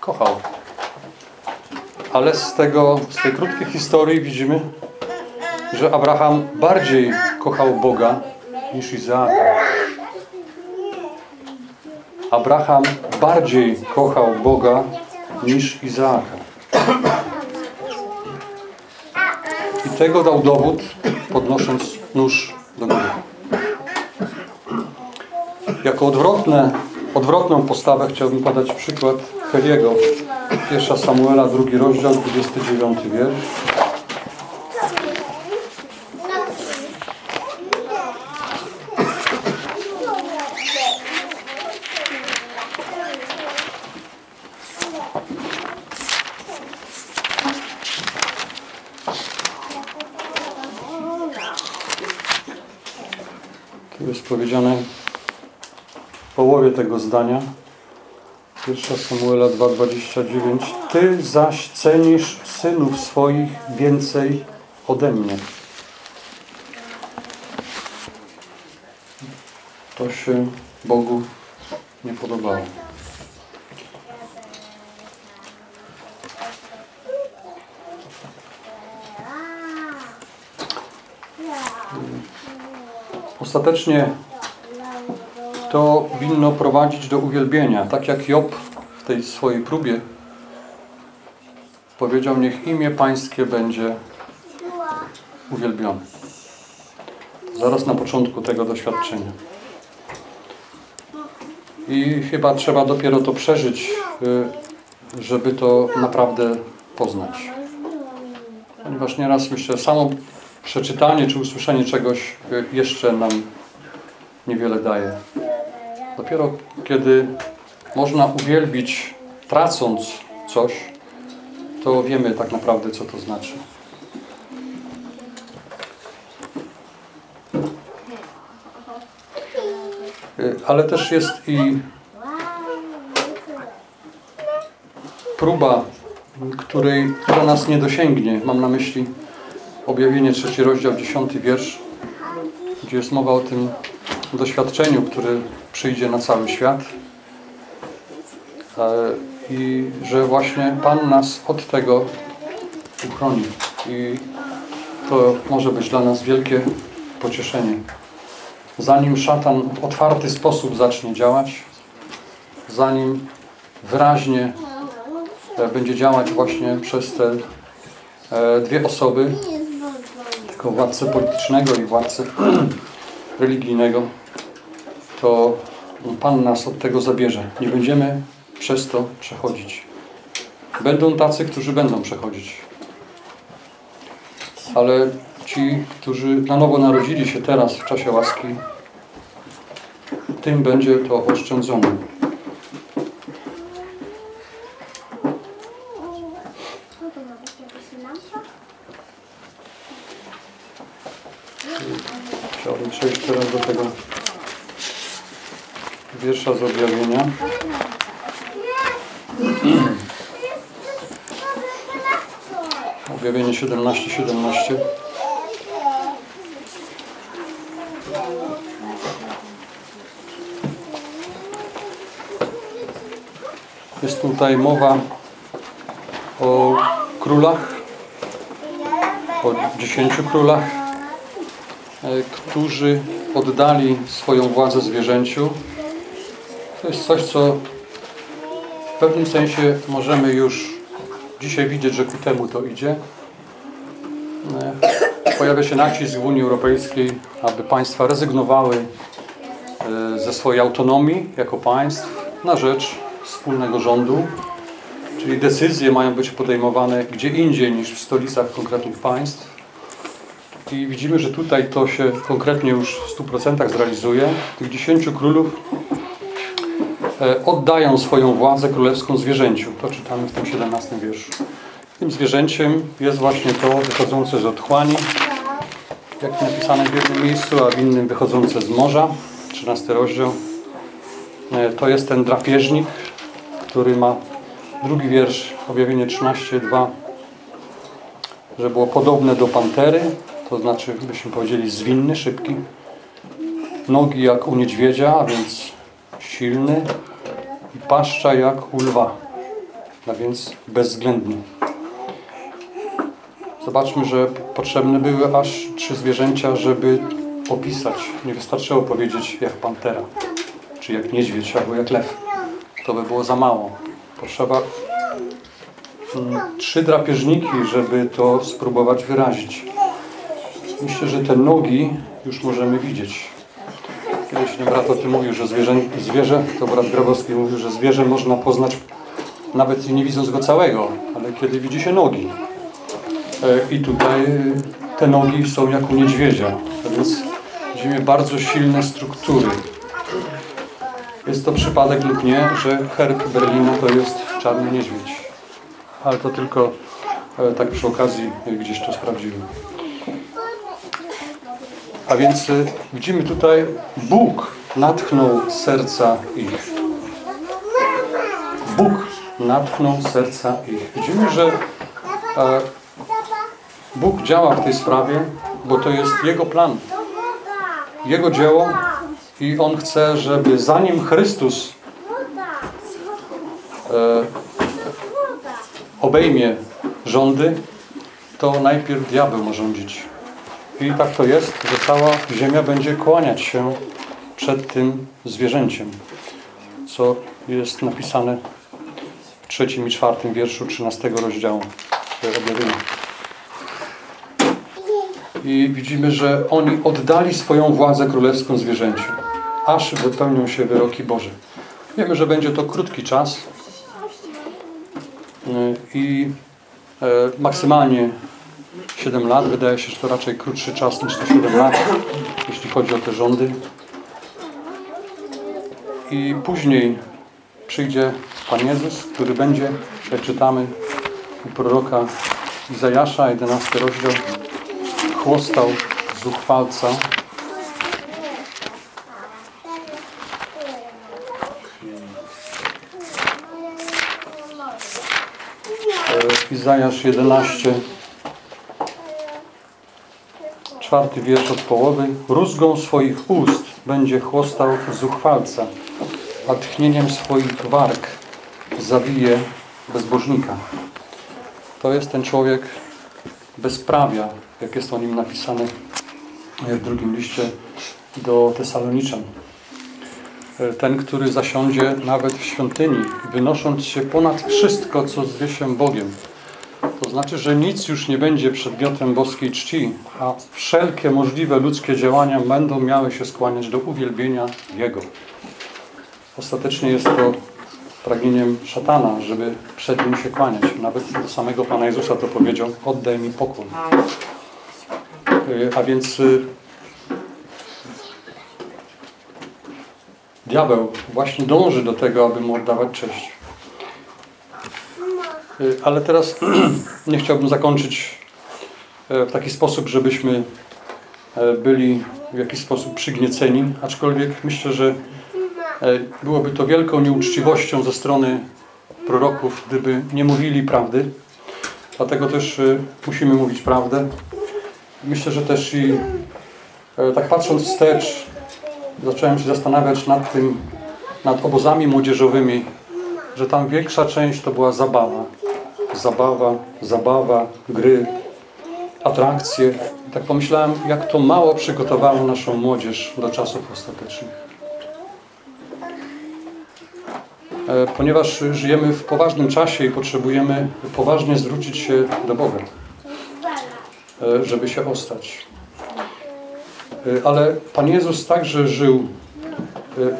kochał. Ale z, tego, z tej krótkiej historii widzimy, że Abraham bardziej kochał Boga niż Izaaka. Abraham bardziej kochał Boga niż Izaaka. I tego dał dowód, podnosząc nóż do góry. Jako odwrotne, odwrotną postawę chciałbym podać przykład Heliego. Pierwsza Samuela, drugi rozdział, 29 wiersz. Tu jest powiedziane w połowie tego zdania. Pierwsza Samuela 2,29 Ty zaś cenisz synów swoich więcej ode mnie. To się Bogu nie podobało. Ostatecznie to winno prowadzić do uwielbienia. Tak jak Job w tej swojej próbie powiedział, niech imię Pańskie będzie uwielbione. Zaraz na początku tego doświadczenia. I chyba trzeba dopiero to przeżyć, y, żeby to naprawdę poznać. Ponieważ nieraz myślę, samo przeczytanie czy usłyszenie czegoś y, jeszcze nam niewiele daje. Dopiero kiedy można uwielbić tracąc coś, to wiemy tak naprawdę, co to znaczy. Y, Ale też jest i próba, której, która nas nie dosięgnie. Mam na myśli objawienie trzeci rozdział, dziesiąty wiersz, gdzie jest mowa o tym doświadczeniu, który przyjdzie na cały świat. E, I że właśnie Pan nas od tego uchroni. I to może być dla nas wielkie pocieszenie. Zanim szatan w otwarty sposób zacznie działać, zanim wyraźnie e, będzie działać właśnie przez te e, dwie osoby, tylko władcę politycznego i władcę religijnego, to Pan nas od tego zabierze. Nie będziemy przez to przechodzić. Będą tacy, którzy będą przechodzić. Ale ci, którzy na nowo narodzili się teraz w czasie łaski, tym będzie to oszczędzone. Chciałbym przejść teraz do wiersza z objawienia. Objawienie 17, 17. Jest tutaj mowa o królach, o dziesięciu królach, e, którzy oddali swoją władzę zwierzęciu. To jest coś, co w pewnym sensie możemy już dzisiaj widzieć, że ku temu to idzie. E, Pojawia się nacisk w Unii Europejskiej, aby państwa rezygnowały e, ze swojej autonomii jako państw na rzecz wspólnego rządu. Czyli decyzje mają być podejmowane gdzie indziej niż w stolicach konkretnych państw. I widzimy, że tutaj to się konkretnie już w 100% zrealizuje. Tych dziesięciu królów oddają swoją władzę królewską zwierzęciu. To czytamy w tym 17 wierszu. Tym zwierzęciem jest właśnie to wychodzące z otchłani, jak napisane w jednym miejscu, a w innym wychodzące z morza. 13 rozdział. E, To jest ten drapieżnik, który ma drugi wiersz, objawienie 13:2, że było podobne do pantery, to znaczy, byśmy powiedzieli, zwinny, szybki. Nogi jak u niedźwiedzia, a więc silny. I paszcza jak u lwa, a więc bezwzględny. Zobaczmy, że potrzebne były aż trzy zwierzęcia, żeby opisać. Nie wystarczyło powiedzieć jak pantera, czy jak niedźwiedź, albo jak lew. To by było za mało. Potrzeba mm, trzy drapieżniki, żeby to spróbować wyrazić. Myślę, że te nogi już możemy widzieć. Kiedyś ten brat o tym mówił, że zwierzę, zwierzę, to brat Grabowski mówił, że zwierzę można poznać nawet nie widząc go całego, ale kiedy widzi się nogi. E, I tutaj e, te nogi są jak u niedźwiedzia, więc widzimy bardzo silne struktury. Jest to przypadek lub nie, że herb Berlina to jest czarny niedźwiedź. Ale to tylko e, tak przy okazji gdzieś to sprawdziłem. A więc e, widzimy tutaj, Bóg natchnął serca ich. Bóg natchnął serca ich. Widzimy, że Bóg działa w tej sprawie, bo to jest Jego plan, Jego dzieło i On chce, żeby zanim Chrystus e, obejmie rządy, to najpierw diabeł ma rządzić. I tak to jest, że cała ziemia będzie kłaniać się przed tym zwierzęciem, co jest napisane w trzecim i czwartym wierszu 13 rozdziału objawienia. I widzimy, że oni oddali swoją władzę królewską zwierzęciu, aż wypełnią się wyroki Boże. Wiemy, że będzie to krótki czas y, i e, maksymalnie 7 lat. Wydaje się, że to raczej krótszy czas niż te 7 lat, jeśli chodzi o te rządy. I później przyjdzie Pan Jezus, który będzie, jak czytamy u proroka Izajasza, 11 rozdział, chłostał zuchwalca. E, Izajasz 11, czwarty wiersz od połowy. Rózgą swoich ust będzie chłostał zuchwalca, a tchnieniem swoich warg zabije bezbożnika. To jest ten człowiek bezprawia, jak jest o nim napisane w drugim liście do Tesaloniczan. Ten, który zasiądzie nawet w świątyni, wynosząc się ponad wszystko, co zwie się Bogiem. To znaczy, że nic już nie będzie przedmiotem boskiej czci, a wszelkie możliwe ludzkie działania będą miały się skłaniać do uwielbienia Jego. Ostatecznie jest to pragnieniem szatana, żeby przed nim się kłaniać. Nawet do samego Pana Jezusa to powiedział, oddaj mi pokój. Y, A więc y, diabeł właśnie dąży do tego, aby mu oddawać cześć. Y, Ale teraz nie chciałbym zakończyć e, w taki sposób, żebyśmy e, byli w jakiś sposób przygnieceni, aczkolwiek myślę, że byłoby to wielką nieuczciwością ze strony proroków, gdyby nie mówili prawdy. Dlatego też musimy mówić prawdę. Myślę, że też i tak patrząc wstecz, zacząłem się zastanawiać nad tym, nad obozami młodzieżowymi, że tam większa część to była zabawa. Zabawa, zabawa, gry. atrakcje. Tak pomyślałem, jak to mało przygotowało naszą młodzież do czasów ostatecznych. E, Ponieważ żyjemy w poważnym czasie i potrzebujemy poważnie zwrócić się do Boga, e, żeby się ostać. E, Ale Pan Jezus także żył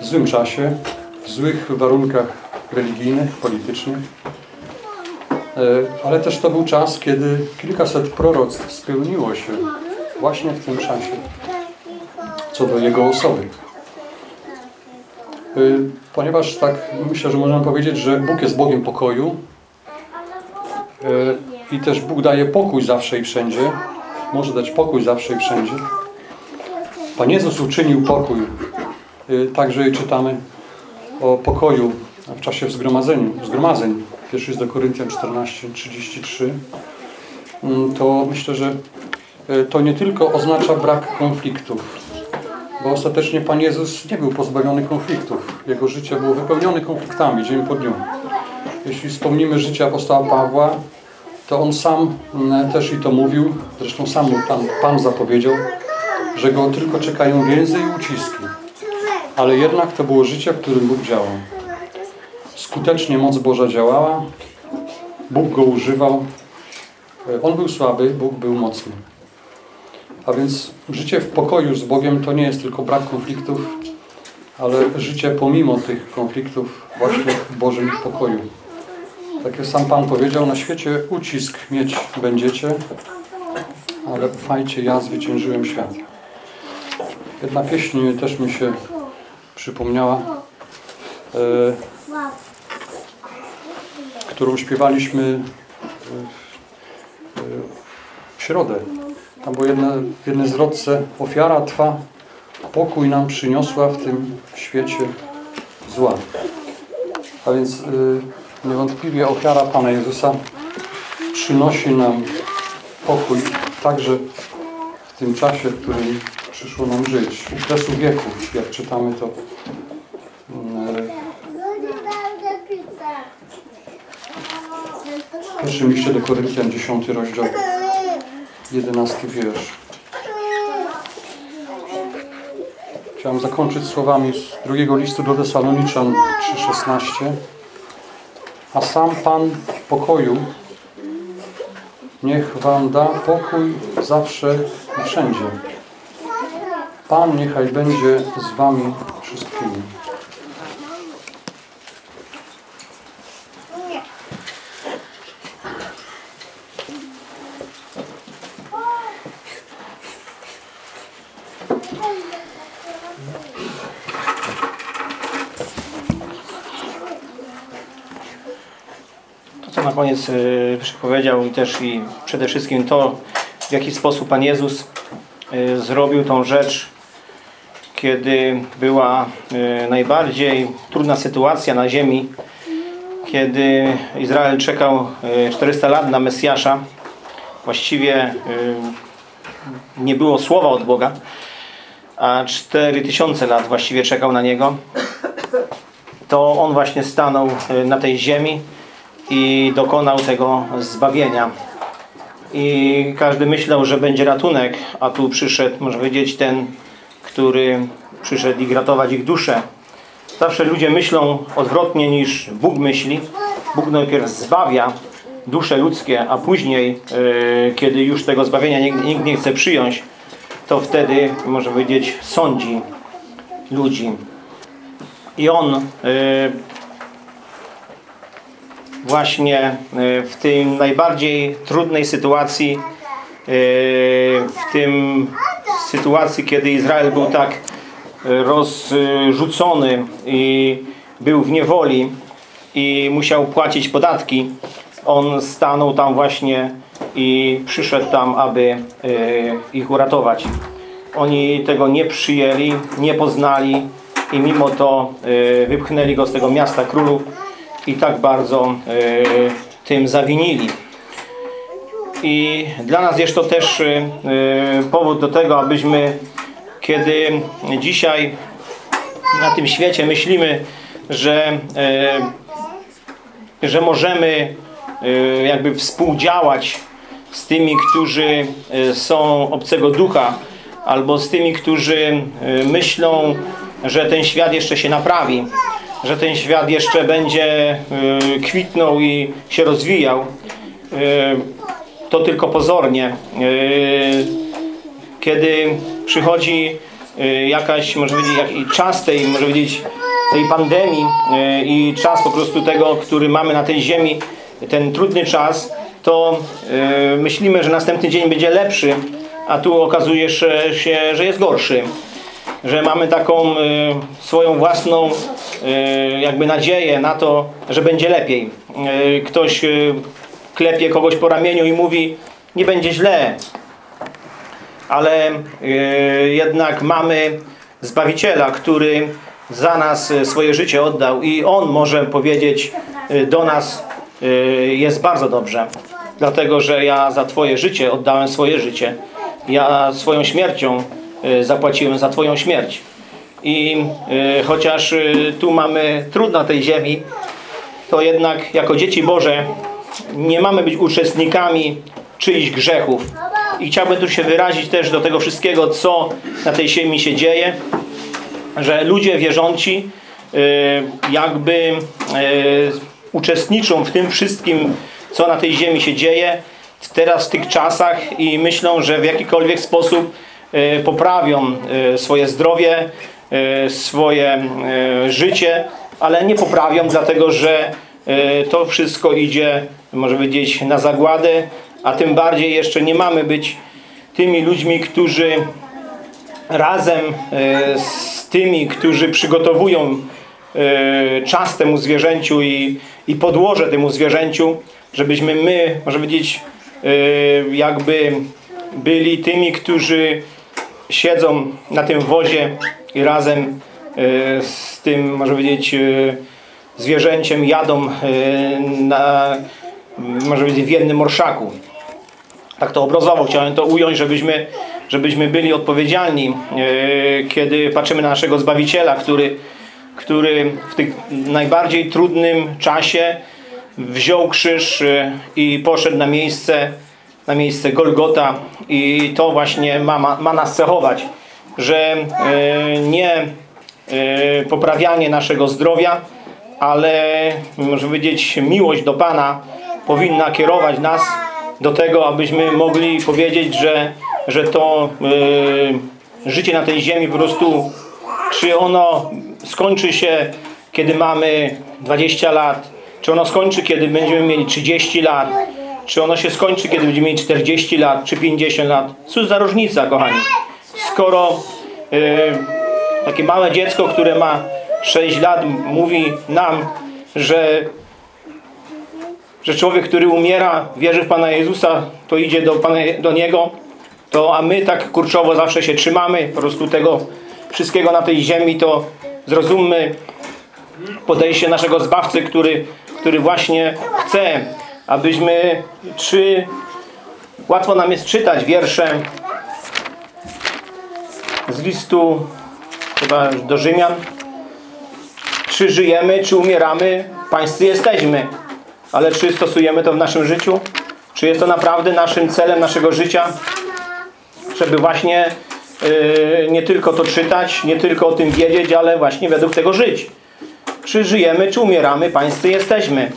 w złym czasie, w złych warunkach religijnych, politycznych. E, Ale też to był czas, kiedy kilkaset proroctw spełniło się właśnie w tym czasie, co do Jego osoby. Y, Ponieważ tak myślę, że możemy powiedzieć, że Bóg jest Bogiem pokoju y, i też Bóg daje pokój zawsze i wszędzie. Może dać pokój zawsze i wszędzie. Pan Jezus uczynił pokój. Także czytamy o pokoju w czasie zgromadzeń. Pierwszy jest do Koryntian 14, 33. Mm, To myślę, że y, to nie tylko oznacza brak konfliktów, bo ostatecznie Pan Jezus nie był pozbawiony konfliktów. Jego życie było wypełnione konfliktami dzień po dniu. Jeśli wspomnimy życie apostoła Pawła, to on sam mm, też i to mówił, zresztą sam Pan, Pan zapowiedział, że go tylko czekają więzy i uciski. Ale jednak to było życie, w którym Bóg działał. Skutecznie moc Boża działała, Bóg go używał. On był słaby, Bóg był mocny. A więc życie w pokoju z Bogiem to nie jest tylko brak konfliktów, ale życie pomimo tych konfliktów właśnie w Bożym pokoju. Tak jak sam Pan powiedział, na świecie ucisk mieć będziecie, ale ufajcie, ja zwyciężyłem świat. Jedna pieśń też mi się przypomniała, e, którą śpiewaliśmy e, e, w środę. Tam było jedna, w jednej zwrotce ofiara Twa pokój nam przyniosła w tym świecie zła. A więc y, niewątpliwie ofiara Pana Jezusa przynosi nam pokój także w tym czasie, w którym przyszło nam żyć. Ukresu wieków, jak czytamy to y, w pierwszym liście do Koryntian, 10 rozdział, 11 wiersz. Chciałem zakończyć słowami z drugiego listu do Tesaloniczan 3,16. A sam Pan pokoju niech Wam da pokój zawsze i wszędzie. Pan niechaj będzie z Wami wszystkimi. Koniec y, powiedział i też i przede wszystkim to, w jaki sposób Pan Jezus y, zrobił tą rzecz, kiedy była y, najbardziej trudna sytuacja na ziemi, kiedy Izrael czekał y, 400 lat na Mesjasza. Właściwie nie było słowa od Boga, a 4000 lat właściwie czekał na Niego. To On właśnie stanął na tej ziemi i dokonał tego zbawienia. I każdy myślał, że będzie ratunek, a tu przyszedł, można powiedzieć, ten, który przyszedł i ratować ich duszę. Zawsze ludzie myślą odwrotnie niż Bóg myśli. Bóg najpierw zbawia dusze ludzkie, a później, yy, kiedy już tego zbawienia nikt, nie chce przyjąć, to wtedy, można powiedzieć, sądzi ludzi. I On yy, właśnie e, w tym najbardziej trudnej sytuacji, e, w tym sytuacji, kiedy Izrael był tak e, rozrzucony i był w niewoli i musiał płacić podatki, on stanął tam właśnie i przyszedł tam, aby ich uratować. Oni tego nie przyjęli, nie poznali i mimo to wypchnęli go z tego miasta królów i tak bardzo e, tym zawinili. I dla nas jest to też e, powód do tego, abyśmy kiedy dzisiaj na tym świecie myślimy, że, e, że możemy jakby współdziałać z tymi, którzy e, są obcego ducha, albo z tymi, którzy e, myślą, że ten świat jeszcze się naprawi, że ten świat jeszcze będzie e, kwitnął i się rozwijał, e, to tylko pozornie. E, Kiedy przychodzi jakaś, może powiedzieć, czas tej, może powiedzieć, tej pandemii i czas po prostu tego, który mamy na tej ziemi, ten trudny czas, to myślimy, że następny dzień będzie lepszy, a tu okazuje się że jest gorszy że mamy taką y, swoją własną y, jakby nadzieję na to, że będzie lepiej. Y, ktoś klepie kogoś po ramieniu i mówi, nie będzie źle. Ale jednak mamy Zbawiciela, który za nas swoje życie oddał i On może powiedzieć do nas jest bardzo dobrze. Dlatego, że ja za Twoje życie oddałem swoje życie. Ja swoją śmiercią zapłaciłem za Twoją śmierć. I y, chociaż y, tu mamy trudno na tej ziemi, to jednak jako dzieci Boże nie mamy być uczestnikami czyichś grzechów. I chciałbym tu się wyrazić też do tego wszystkiego, co na tej ziemi się dzieje, że ludzie wierząci y, jakby y, uczestniczą w tym wszystkim, co na tej ziemi się dzieje teraz w tych czasach i myślą, że w jakikolwiek sposób y, poprawią y, swoje zdrowie, y, swoje życie, ale nie poprawią, dlatego że to wszystko idzie, może powiedzieć, na zagładę, a tym bardziej jeszcze nie mamy być tymi ludźmi, którzy razem e, z tymi, którzy przygotowują e, czas temu zwierzęciu i, i podłoże temu zwierzęciu, żebyśmy my, może powiedzieć, e, jakby byli tymi, którzy siedzą na tym wozie i razem e, z tym, może powiedzieć, e, zwierzęciem jadą e, na, może powiedzieć, w jednym orszaku. Tak to obrazowo chciałem to ująć, żebyśmy, żebyśmy byli odpowiedzialni, kiedy patrzymy na naszego Zbawiciela, który, który w tym najbardziej trudnym czasie wziął krzyż i poszedł na miejsce, na miejsce Golgota i to właśnie ma, ma, ma nas cechować, że e, nie e, poprawianie naszego zdrowia, ale może powiedzieć miłość do Pana powinna kierować nas do tego, abyśmy mogli powiedzieć, że, że to y, życie na tej ziemi po prostu, czy ono skończy się, kiedy mamy 20 lat, czy ono skończy, kiedy będziemy mieli 30 lat, czy ono się skończy, kiedy będziemy mieli 40 lat, czy 50 lat. Cóż za różnica, kochani. Skoro y, takie małe dziecko, które ma 6 lat, mówi nam, że że człowiek, który umiera, wierzy w Pana Jezusa, to idzie do, Pana, do Niego, to a my tak kurczowo zawsze się trzymamy po prostu tego wszystkiego na tej ziemi, to zrozummy podejście naszego Zbawcy, który, który właśnie chce, abyśmy, czy łatwo nam jest czytać wiersze z listu chyba do Rzymian, czy żyjemy, czy umieramy, pańscy jesteśmy. Ale czy stosujemy to w naszym życiu? Czy jest to naprawdę naszym celem naszego życia? Żeby właśnie yy, nie tylko to czytać, nie tylko o tym wiedzieć, ale właśnie według tego żyć. Czy żyjemy, czy umieramy, pańscy jesteśmy.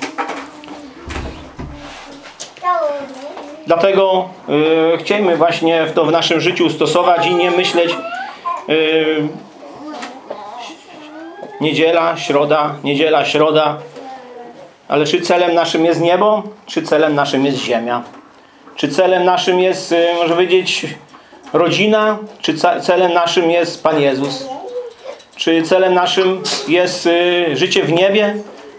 Dlatego yy, chcielibyśmy właśnie to w naszym życiu stosować i nie myśleć yy, niedziela, środa, niedziela, środa, ale czy celem naszym jest niebo, czy celem naszym jest ziemia? Czy celem naszym jest, y, może powiedzieć, rodzina, czy celem naszym jest Pan Jezus? Czy celem naszym jest y, życie w niebie,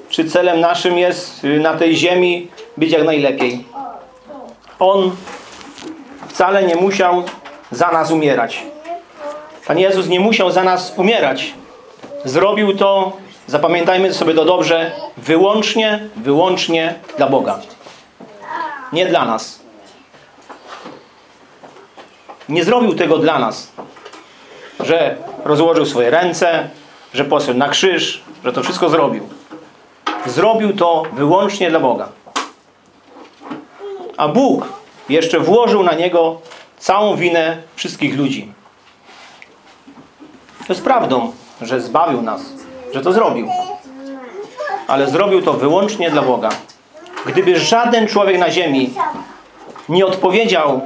czy celem naszym jest y, na tej ziemi być jak najlepiej? On wcale nie musiał za nas umierać. Pan Jezus nie musiał za nas umierać. Zrobił to Zapamiętajmy sobie to dobrze, wyłącznie, wyłącznie dla Boga. Nie dla nas. Nie zrobił tego dla nas, że rozłożył swoje ręce, że poszedł na krzyż, że to wszystko zrobił. Zrobił to wyłącznie dla Boga. A Bóg jeszcze włożył na niego całą winę wszystkich ludzi. To jest prawdą, że zbawił nas, że to zrobił. Ale zrobił to wyłącznie dla Boga. Gdyby żaden człowiek na ziemi nie odpowiedział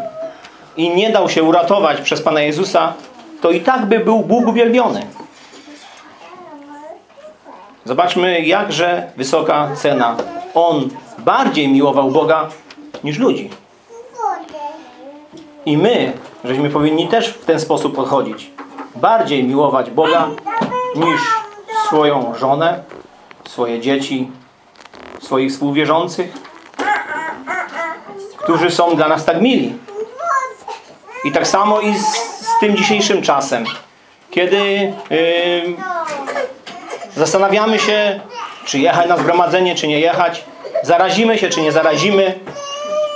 i nie dał się uratować przez Pana Jezusa, to i tak by był Bóg uwielbiony. Zobaczmy, jakże wysoka cena. On bardziej miłował Boga niż ludzi. I my, żeśmy powinni też w ten sposób podchodzić. Bardziej miłować Boga niż swoją żonę, swoje dzieci, swoich współwierzących, którzy są dla nas tak mili. I tak samo i z, z tym dzisiejszym czasem, kiedy yy, zastanawiamy się, czy jechać na zgromadzenie, czy nie jechać, zarazimy się, czy nie zarazimy,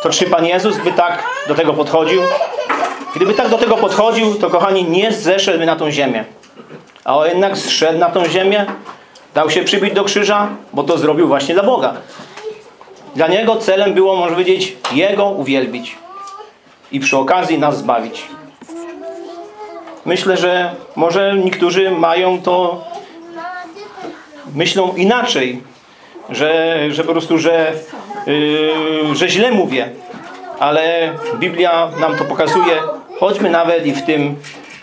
to czy Pan Jezus by tak do tego podchodził? Gdyby tak do tego podchodził, to kochani, nie zeszedłby na tą ziemię. A jednak zszedł na tą ziemię, dał się przybić do krzyża, bo to zrobił właśnie dla Boga. Dla Niego celem było, można powiedzieć, Jego uwielbić i przy okazji nas zbawić. Myślę, że może niektórzy mają to, myślą inaczej, że, że po prostu, że, yy, że źle mówię. Ale Biblia nam to pokazuje, choćby nawet i w tym,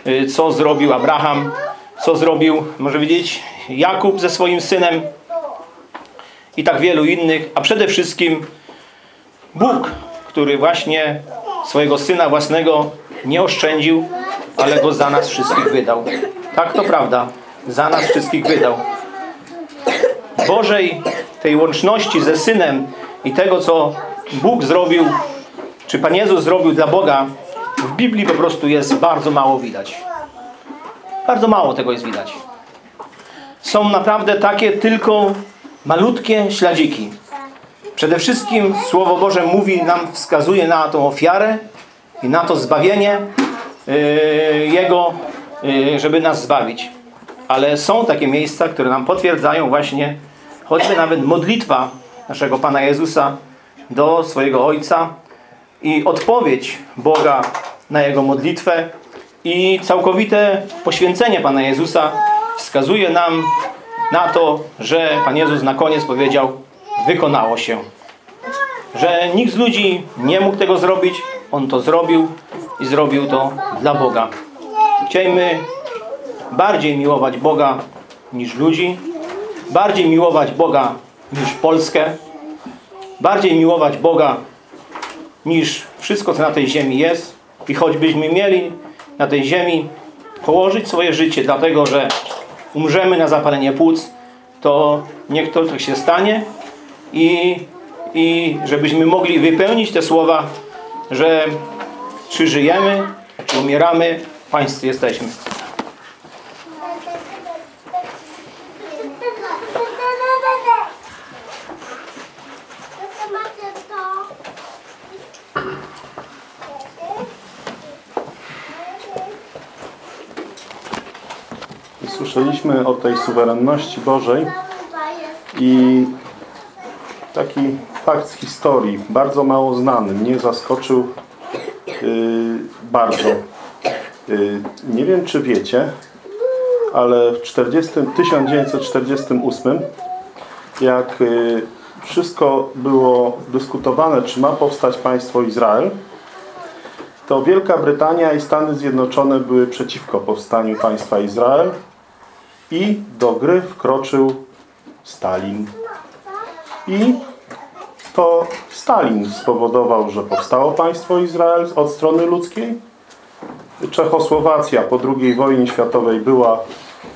yy, co zrobił Abraham, co zrobił, może powiedzieć, Jakub ze swoim synem i tak wielu innych, a przede wszystkim Bóg, który właśnie swojego Syna własnego nie oszczędził, ale Go za nas wszystkich wydał. Tak to prawda, za nas wszystkich wydał. Bożej tej łączności ze Synem i tego, co Bóg zrobił, czy Pan Jezus zrobił dla Boga, w Biblii po prostu jest bardzo mało widać. Bardzo mało tego jest widać. Są naprawdę takie tylko malutkie śladziki. Przede wszystkim Słowo Boże mówi nam, wskazuje na tą ofiarę i na to zbawienie yy, Jego, yy, żeby nas zbawić. Ale są takie miejsca, które nam potwierdzają właśnie choćby nawet modlitwa naszego Pana Jezusa do swojego Ojca i odpowiedź Boga na Jego modlitwę i całkowite poświęcenie Pana Jezusa wskazuje nam na to, że Pan Jezus na koniec powiedział wykonało się. Że nikt z ludzi nie mógł tego zrobić, On to zrobił i zrobił to dla Boga. Chciejmy bardziej miłować Boga niż ludzi, bardziej miłować Boga niż Polskę, bardziej miłować Boga niż wszystko, co na tej ziemi jest i choćbyśmy mieli na tej ziemi położyć swoje życie dlatego, że umrzemy na zapalenie płuc, to niech to tak się stanie i, i żebyśmy mogli wypełnić te słowa, że czy żyjemy, czy umieramy, w Państwie jesteśmy. Słyszeliśmy o tej suwerenności Bożej i taki fakt z historii, bardzo mało znany, mnie zaskoczył yy, bardzo. Yy, nie wiem, czy wiecie, ale w 40, 1948, jak yy, wszystko było dyskutowane, czy ma powstać państwo Izrael, to Wielka Brytania i Stany Zjednoczone były przeciwko powstaniu państwa Izrael i do gry wkroczył Stalin. I to Stalin spowodował, że powstało państwo Izrael od strony ludzkiej. Czechosłowacja po II wojnie światowej była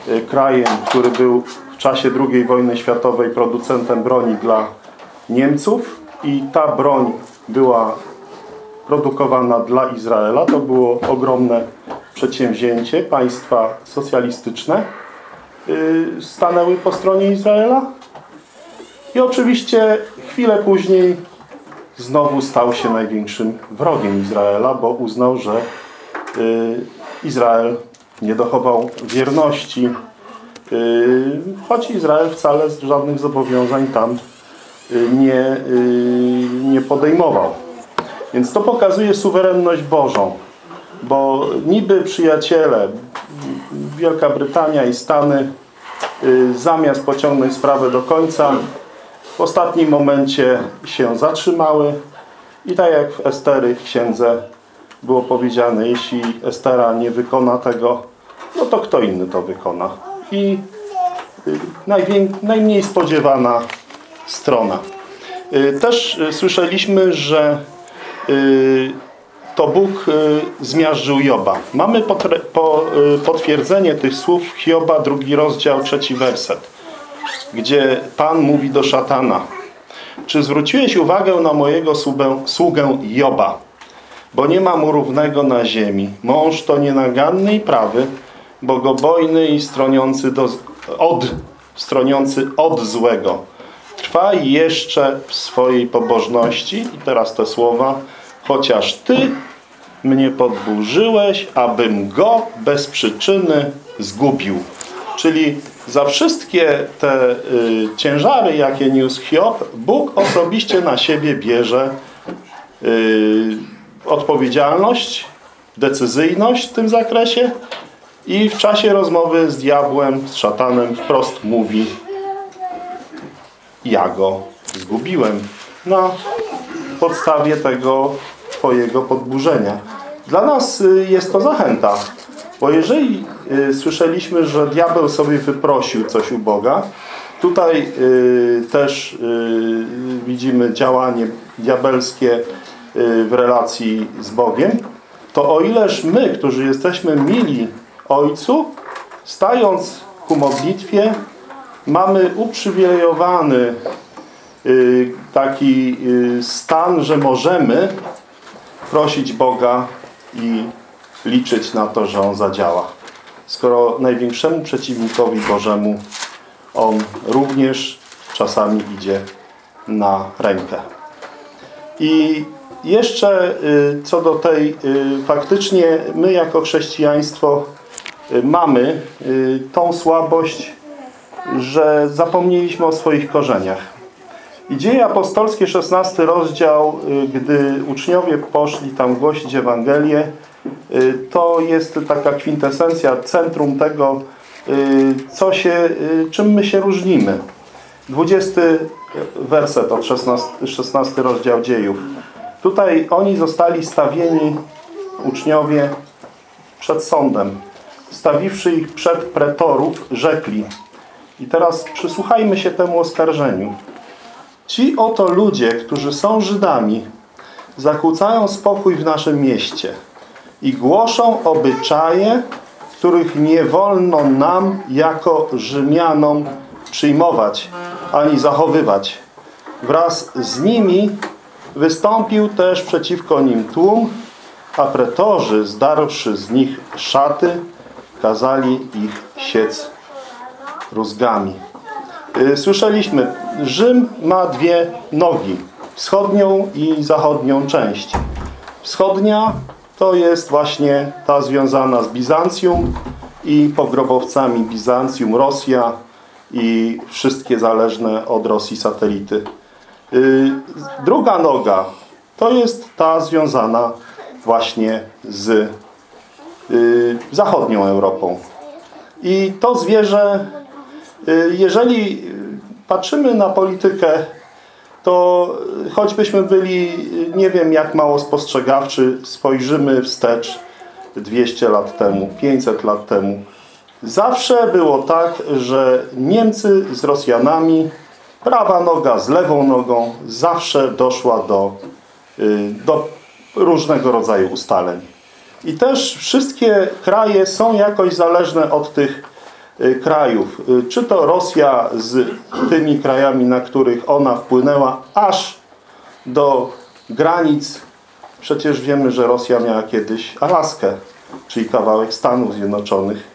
y, krajem, który był w czasie II wojny światowej producentem broni dla Niemców i ta broń była produkowana dla Izraela. To było ogromne przedsięwzięcie. Państwa socjalistyczne stanęły po stronie Izraela. I oczywiście chwilę później znowu stał się największym wrogiem Izraela, bo uznał, że y, Izrael nie dochował wierności, y, choć Izrael wcale żadnych zobowiązań tam nie, nie podejmował. Więc to pokazuje suwerenność Bożą. Bo niby przyjaciele, Wielka Brytania i Stany, y, zamiast pociągnąć sprawę do końca, w ostatnim momencie się zatrzymały i tak jak w Estery księdze było powiedziane, jeśli Estera nie wykona tego, no to kto inny to wykona. I y, najmniej spodziewana strona. Y, Też słyszeliśmy, że to Bóg y, zmiażdżył Joba. Mamy y, potwierdzenie tych słów Hioba, drugi rozdział, trzeci werset, gdzie Pan mówi do szatana Czy zwróciłeś uwagę na mojego sługę, sługę Joba? Bo nie ma mu równego na ziemi. Mąż to nienaganny i prawy, bogobojny i stroniący do, od, stroniący od złego. Trwaj jeszcze w swojej pobożności. I teraz te słowa. Chociaż Ty mnie podburzyłeś, abym go bez przyczyny zgubił. Czyli za wszystkie te y, ciężary, jakie niósł Hiob, Bóg osobiście na siebie bierze y, odpowiedzialność, decyzyjność w tym zakresie i w czasie rozmowy z diabłem, z szatanem wprost mówi ja go zgubiłem na podstawie tego twojego podburzenia. Dla nas y, jest to zachęta, bo jeżeli y, słyszeliśmy, że diabeł sobie wyprosił coś u Boga, tutaj y, też widzimy działanie diabelskie w relacji z Bogiem, to o ileż my, którzy jesteśmy mili Ojcu, stając ku modlitwie, mamy uprzywilejowany taki stan, że możemy prosić Boga i liczyć na to, że On zadziała. Skoro największemu przeciwnikowi Bożemu On również czasami idzie na rękę. I jeszcze y, co do tej, y, faktycznie my jako chrześcijaństwo y, mamy tą słabość, że zapomnieliśmy o swoich korzeniach. I Dzieje apostolskie, 16 rozdział, y, gdy uczniowie poszli tam głosić Ewangelię, y, to jest taka kwintesencja, centrum tego, y, co się, czym my się różnimy. 20 werset od 16, 16 rozdział dziejów. Tutaj oni zostali stawieni, uczniowie, przed sądem. Stawiwszy ich przed pretorów, rzekli. I teraz przysłuchajmy się temu oskarżeniu. Ci oto ludzie, którzy są Żydami, zakłócają spokój w naszym mieście i głoszą obyczaje, których nie wolno nam jako Rzymianom przyjmować ani zachowywać. Wraz z nimi wystąpił też przeciwko nim tłum, a pretorzy, zdarłszy z nich szaty, kazali ich siec rózgami. Y, Słyszeliśmy, Rzym ma dwie nogi, wschodnią i zachodnią część. Wschodnia to jest właśnie ta związana z Bizancjum i pogrobowcami Bizancjum, Rosja i wszystkie zależne od Rosji satelity. Y, Druga noga to jest ta związana właśnie z y, zachodnią Europą. I to zwierzę Jeżeli patrzymy na politykę, to choćbyśmy byli, nie wiem jak mało spostrzegawczy, spojrzymy wstecz 200 lat temu, 500 lat temu. Zawsze było tak, że Niemcy z Rosjanami, prawa noga z lewą nogą, zawsze doszła do, y, do różnego rodzaju ustaleń. I też wszystkie kraje są jakoś zależne od tych y, krajów. Y, Czy to Rosja z tymi krajami, na których ona wpłynęła aż do granic. Przecież wiemy, że Rosja miała kiedyś Alaskę, czyli kawałek Stanów Zjednoczonych.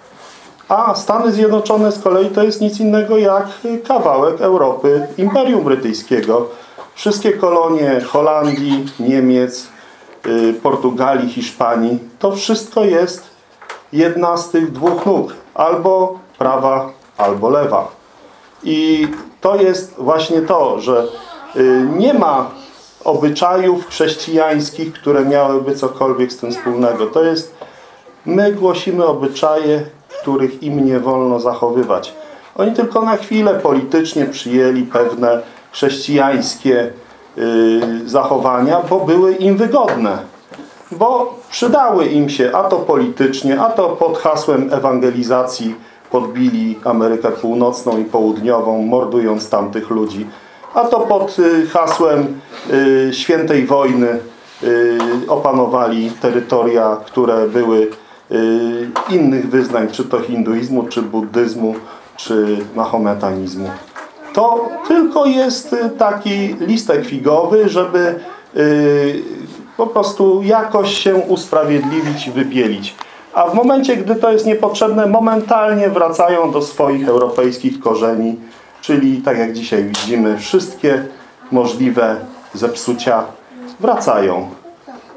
A Stany Zjednoczone z kolei to jest nic innego jak kawałek Europy Imperium Brytyjskiego. Wszystkie kolonie Holandii, Niemiec, y, Portugalii, Hiszpanii, to wszystko jest jedna z tych dwóch nóg. Albo prawa, albo lewa. I to jest właśnie to, że y, nie ma obyczajów chrześcijańskich, które miałyby cokolwiek z tym wspólnego. To jest, my głosimy obyczaje, których im nie wolno zachowywać. Oni tylko na chwilę politycznie przyjęli pewne chrześcijańskie y, zachowania, bo były im wygodne. Bo przydały im się, a to politycznie, a to pod hasłem ewangelizacji podbili Amerykę Północną i Południową, mordując tamtych ludzi. A to pod y, hasłem y, świętej wojny y, opanowali terytoria, które były innych wyznań, czy to hinduizmu, czy buddyzmu, czy mahometanizmu. To tylko jest taki listek figowy, żeby po prostu jakoś się usprawiedliwić, wybielić. A w momencie, gdy to jest niepotrzebne, momentalnie wracają do swoich europejskich korzeni, czyli tak jak dzisiaj widzimy, wszystkie możliwe zepsucia wracają.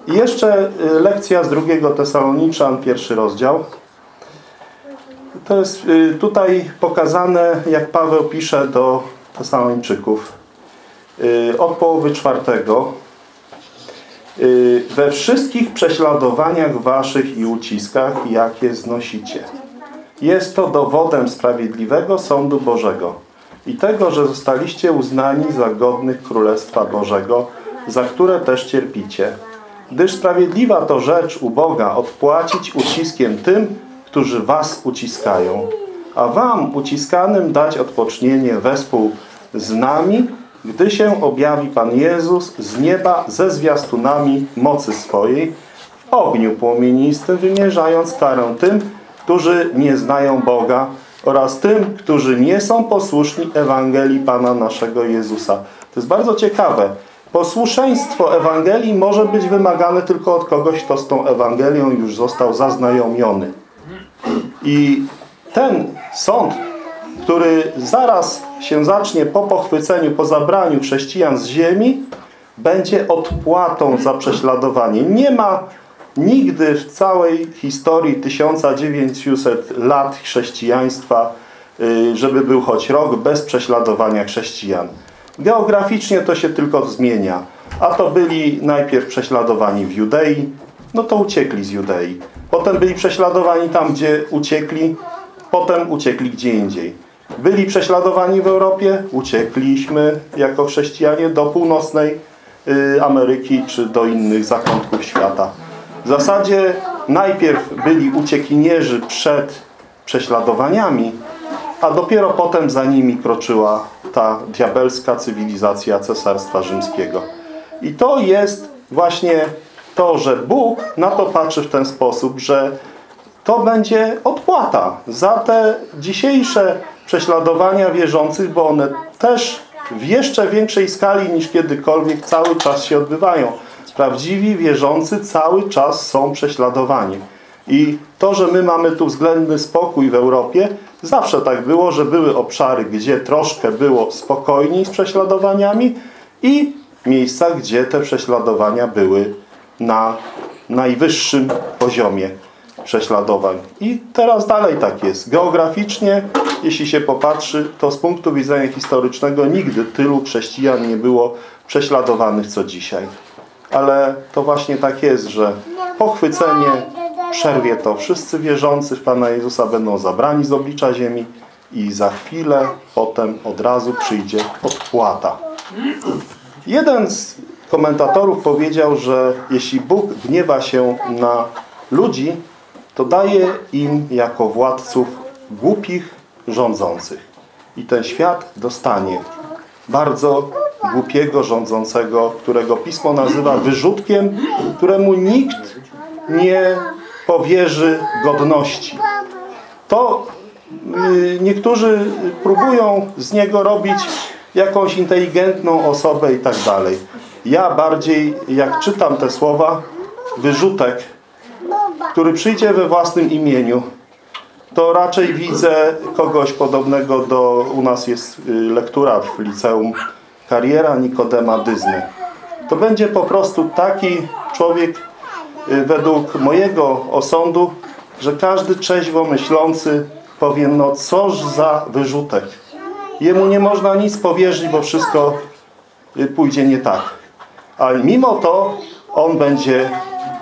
I jeszcze y, lekcja z drugiego Tesaloniczan, pierwszy rozdział. To jest y, tutaj pokazane, jak Paweł pisze do Tesaloniczyków. Y, Od połowy czwartego. Y, We wszystkich prześladowaniach waszych i uciskach, jakie znosicie. Jest to dowodem sprawiedliwego sądu Bożego i tego, że zostaliście uznani za godnych Królestwa Bożego, za które też cierpicie. Gdyż sprawiedliwa to rzecz u Boga odpłacić uciskiem tym, którzy was uciskają, a wam uciskanym dać odpocznienie wespół z nami, gdy się objawi Pan Jezus z nieba ze zwiastunami mocy swojej, w ogniu płomienistym wymierzając karę tym, którzy nie znają Boga oraz tym, którzy nie są posłuszni Ewangelii Pana naszego Jezusa. To jest bardzo ciekawe. Posłuszeństwo Ewangelii może być wymagane tylko od kogoś, kto z tą Ewangelią już został zaznajomiony. I ten sąd, który zaraz się zacznie po pochwyceniu, po zabraniu chrześcijan z ziemi, będzie odpłatą za prześladowanie. Nie ma nigdy w całej historii 1900 lat chrześcijaństwa, y, żeby był choć rok bez prześladowania chrześcijan. Geograficznie to się tylko zmienia. A to byli najpierw prześladowani w Judei, no to uciekli z Judei. Potem byli prześladowani tam, gdzie uciekli, potem uciekli gdzie indziej. Byli prześladowani w Europie, uciekliśmy jako chrześcijanie do północnej y, Ameryki czy do innych zakątków świata. W zasadzie najpierw byli uciekinierzy przed prześladowaniami, a dopiero potem za nimi kroczyła ta diabelska cywilizacja Cesarstwa Rzymskiego. I to jest właśnie to, że Bóg na to patrzy w ten sposób, że to będzie odpłata za te dzisiejsze prześladowania wierzących, bo one też w jeszcze większej skali niż kiedykolwiek cały czas się odbywają. Prawdziwi wierzący cały czas są prześladowani. I to, że my mamy tu względny spokój w Europie, zawsze tak było, że były obszary, gdzie troszkę było spokojniej z prześladowaniami i miejsca, gdzie te prześladowania były na najwyższym poziomie prześladowań. I teraz dalej tak jest. Geograficznie, jeśli się popatrzy, to z punktu widzenia historycznego nigdy tylu chrześcijan nie było prześladowanych co dzisiaj. Ale to właśnie tak jest, że pochwycenie przerwie to. Wszyscy wierzący w Pana Jezusa będą zabrani z oblicza ziemi i za chwilę potem od razu przyjdzie odpłata. Jeden z komentatorów powiedział, że jeśli Bóg gniewa się na ludzi, to daje im jako władców głupich rządzących. I ten świat dostanie bardzo głupiego rządzącego, którego Pismo nazywa wyrzutkiem, któremu nikt nie powierzy godności. To y, niektórzy próbują z niego robić jakąś inteligentną osobę i tak dalej. Ja bardziej, jak czytam te słowa, wyrzutek, który przyjdzie we własnym imieniu, to raczej widzę kogoś podobnego do, u nas jest y, lektura w liceum, kariera Nikodema Dyzny. To będzie po prostu taki człowiek, y, według mojego osądu, że każdy trzeźwo myślący powie, no coż za wyrzutek. Jemu nie można nic powierzyć, bo wszystko y, pójdzie nie tak. ale mimo to On będzie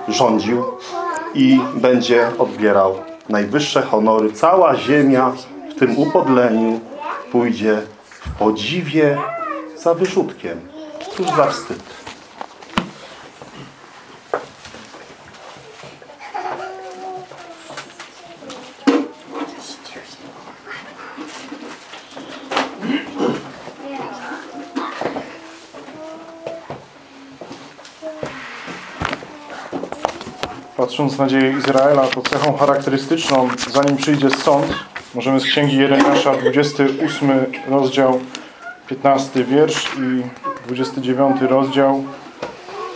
rządził i będzie odbierał najwyższe honory. Cała ziemia w tym upodleniu pójdzie w podziwie za wyrzutkiem. Cóż za wstyd. Patrząc na dzieje Izraela, to cechą charakterystyczną, zanim przyjdzie sąd, możemy z Księgi Jeremiasza 28 rozdział 15 wiersz i 29 rozdział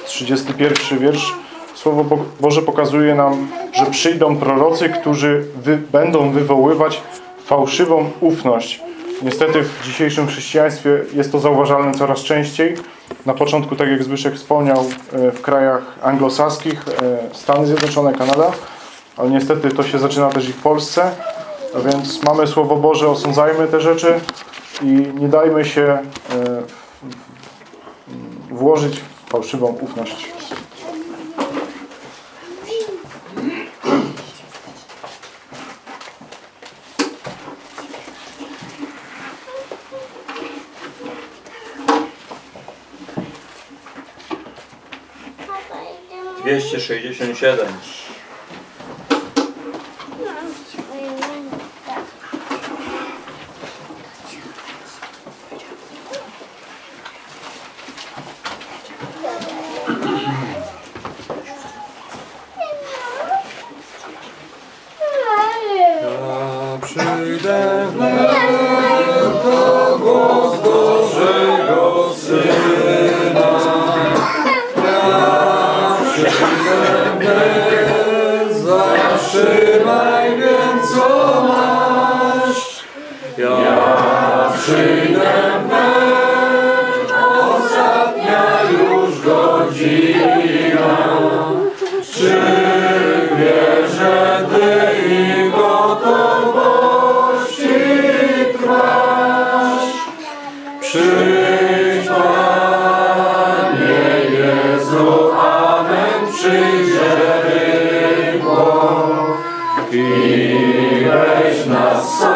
31 wiersz. Słowo Bo- Boże pokazuje nam, że przyjdą prorocy, którzy wy, będą wywoływać fałszywą ufność. Niestety w dzisiejszym chrześcijaństwie jest to zauważalne coraz częściej. Na początku, tak jak Zbyszek wspomniał, e, w krajach anglosaskich, e, Stany Zjednoczone, Kanada, ale niestety to się zaczyna też i w Polsce. A więc mamy Słowo Boże, osądzajmy te rzeczy i nie dajmy się e, włożyć w fałszywą ufność. 267. so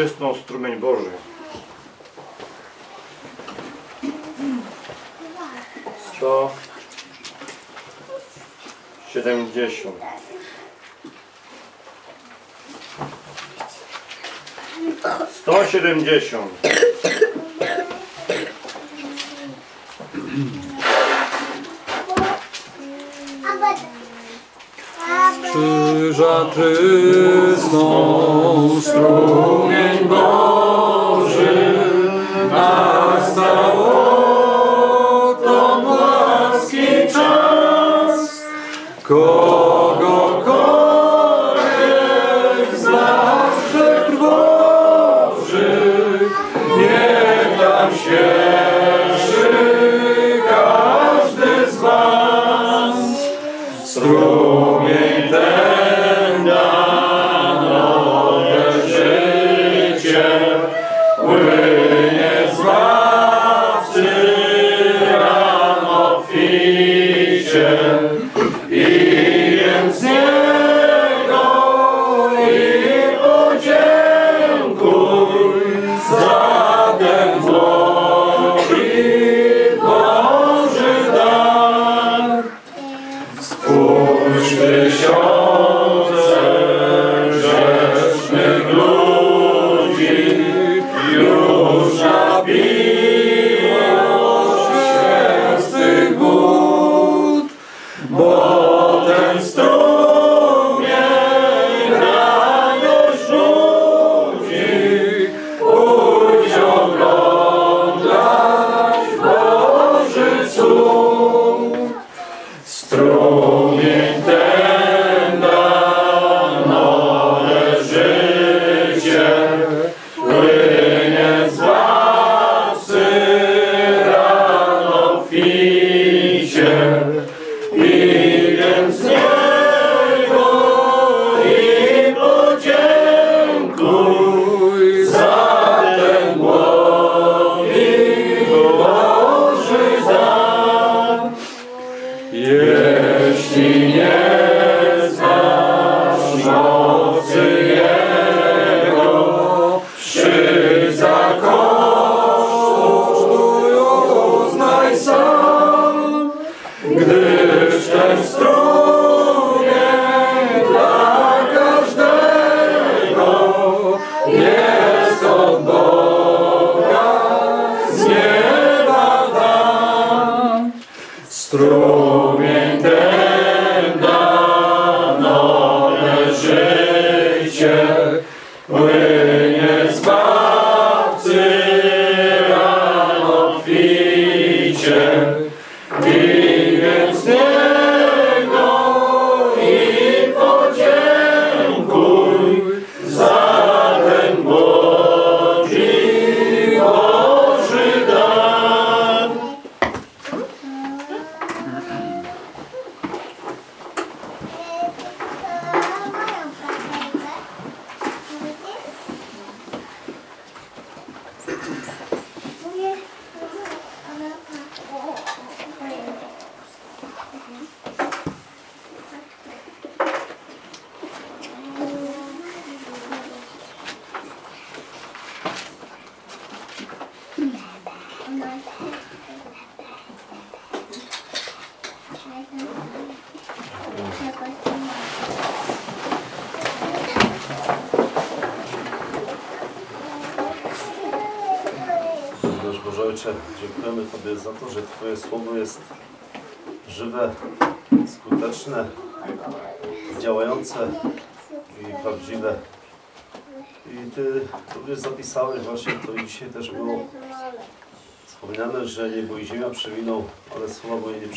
prysnął strumień Boży. Sto siedemdziesiąt. Sto siedemdziesiąt. Krzyża. nostrum in God.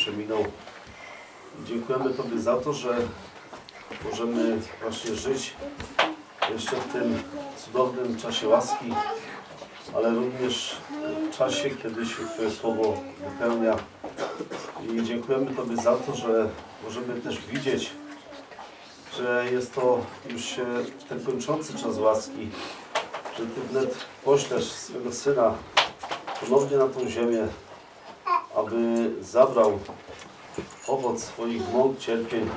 przeminął. Dziękujemy Tobie za to, że możemy właśnie żyć jeszcze w tym cudownym czasie łaski, ale również w czasie, kiedy się Twoje Słowo wypełnia. I dziękujemy Tobie za to, że możemy też widzieć, że jest to już ten kończący czas łaski, że Ty wnet poślesz swego Syna ponownie na tą ziemię, aby zabrał owoc swoich mąk, cierpień,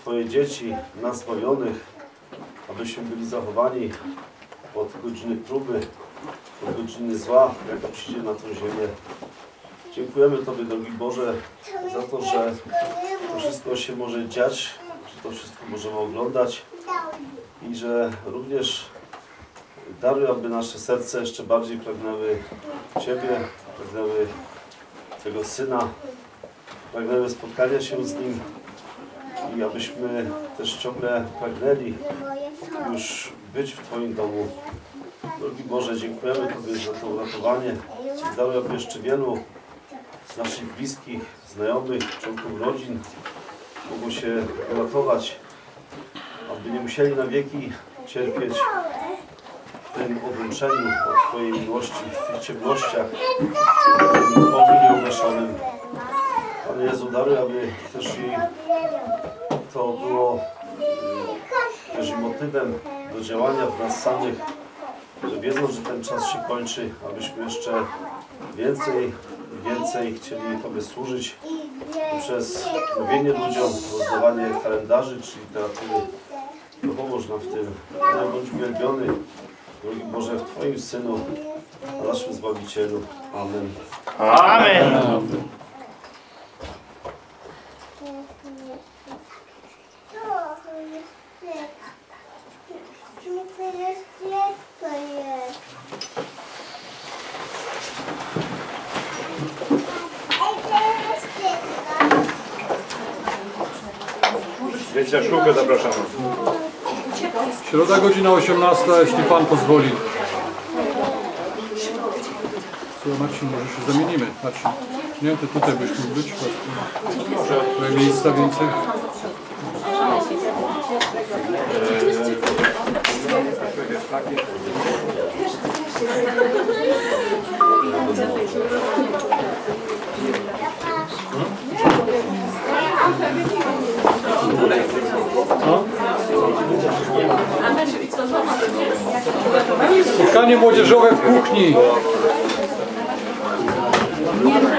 Twoje dzieci, nas zbawionych, abyśmy byli zachowani od godziny próby, od godziny zła, jaka przyjdzie na tą ziemię. Dziękujemy Tobie, drogi Boże, za to, że to wszystko się może dziać, że to wszystko możemy oglądać i że również daruj, aby nasze serce jeszcze bardziej pragnęły Ciebie, pragnęły Tego Syna, pragnęły spotkania się z Nim i abyśmy też ciągle pragnęli już być w Twoim domu. Drogi Boże, dziękujemy Tobie za to uratowanie. Daruj, aby jeszcze wielu z naszych bliskich, znajomych, członków rodzin mogło się uratować, aby nie musieli na wieki cierpieć w tym odłączeniu od Twojej miłości, w tych ciemnościach, w tym ogniu nieugaszonym. Panie Jezu, daruj, aby też i to było też motywem do działania w nas samych, że wiedząc, że ten czas się kończy, abyśmy jeszcze więcej więcej chcieli Tobie służyć przez mówienie ludziom, rozdawanie kalendarzy czy literatury. To pomóż nam w tym. Bądź uwielbiony, drogi Boże, w Twoim Synu, a naszym Zbawicielu. Amen. Amen. Więc Jaszczurkę zapraszamy. Środa godzina 18, jeśli Pan pozwoli. Co Marcin, może się zamienimy. Marcin. Nie, ty tutaj byś mógł być. Trochę miejsca więcej. Spotkanie młodzieżowe w kuchni. Nie ma.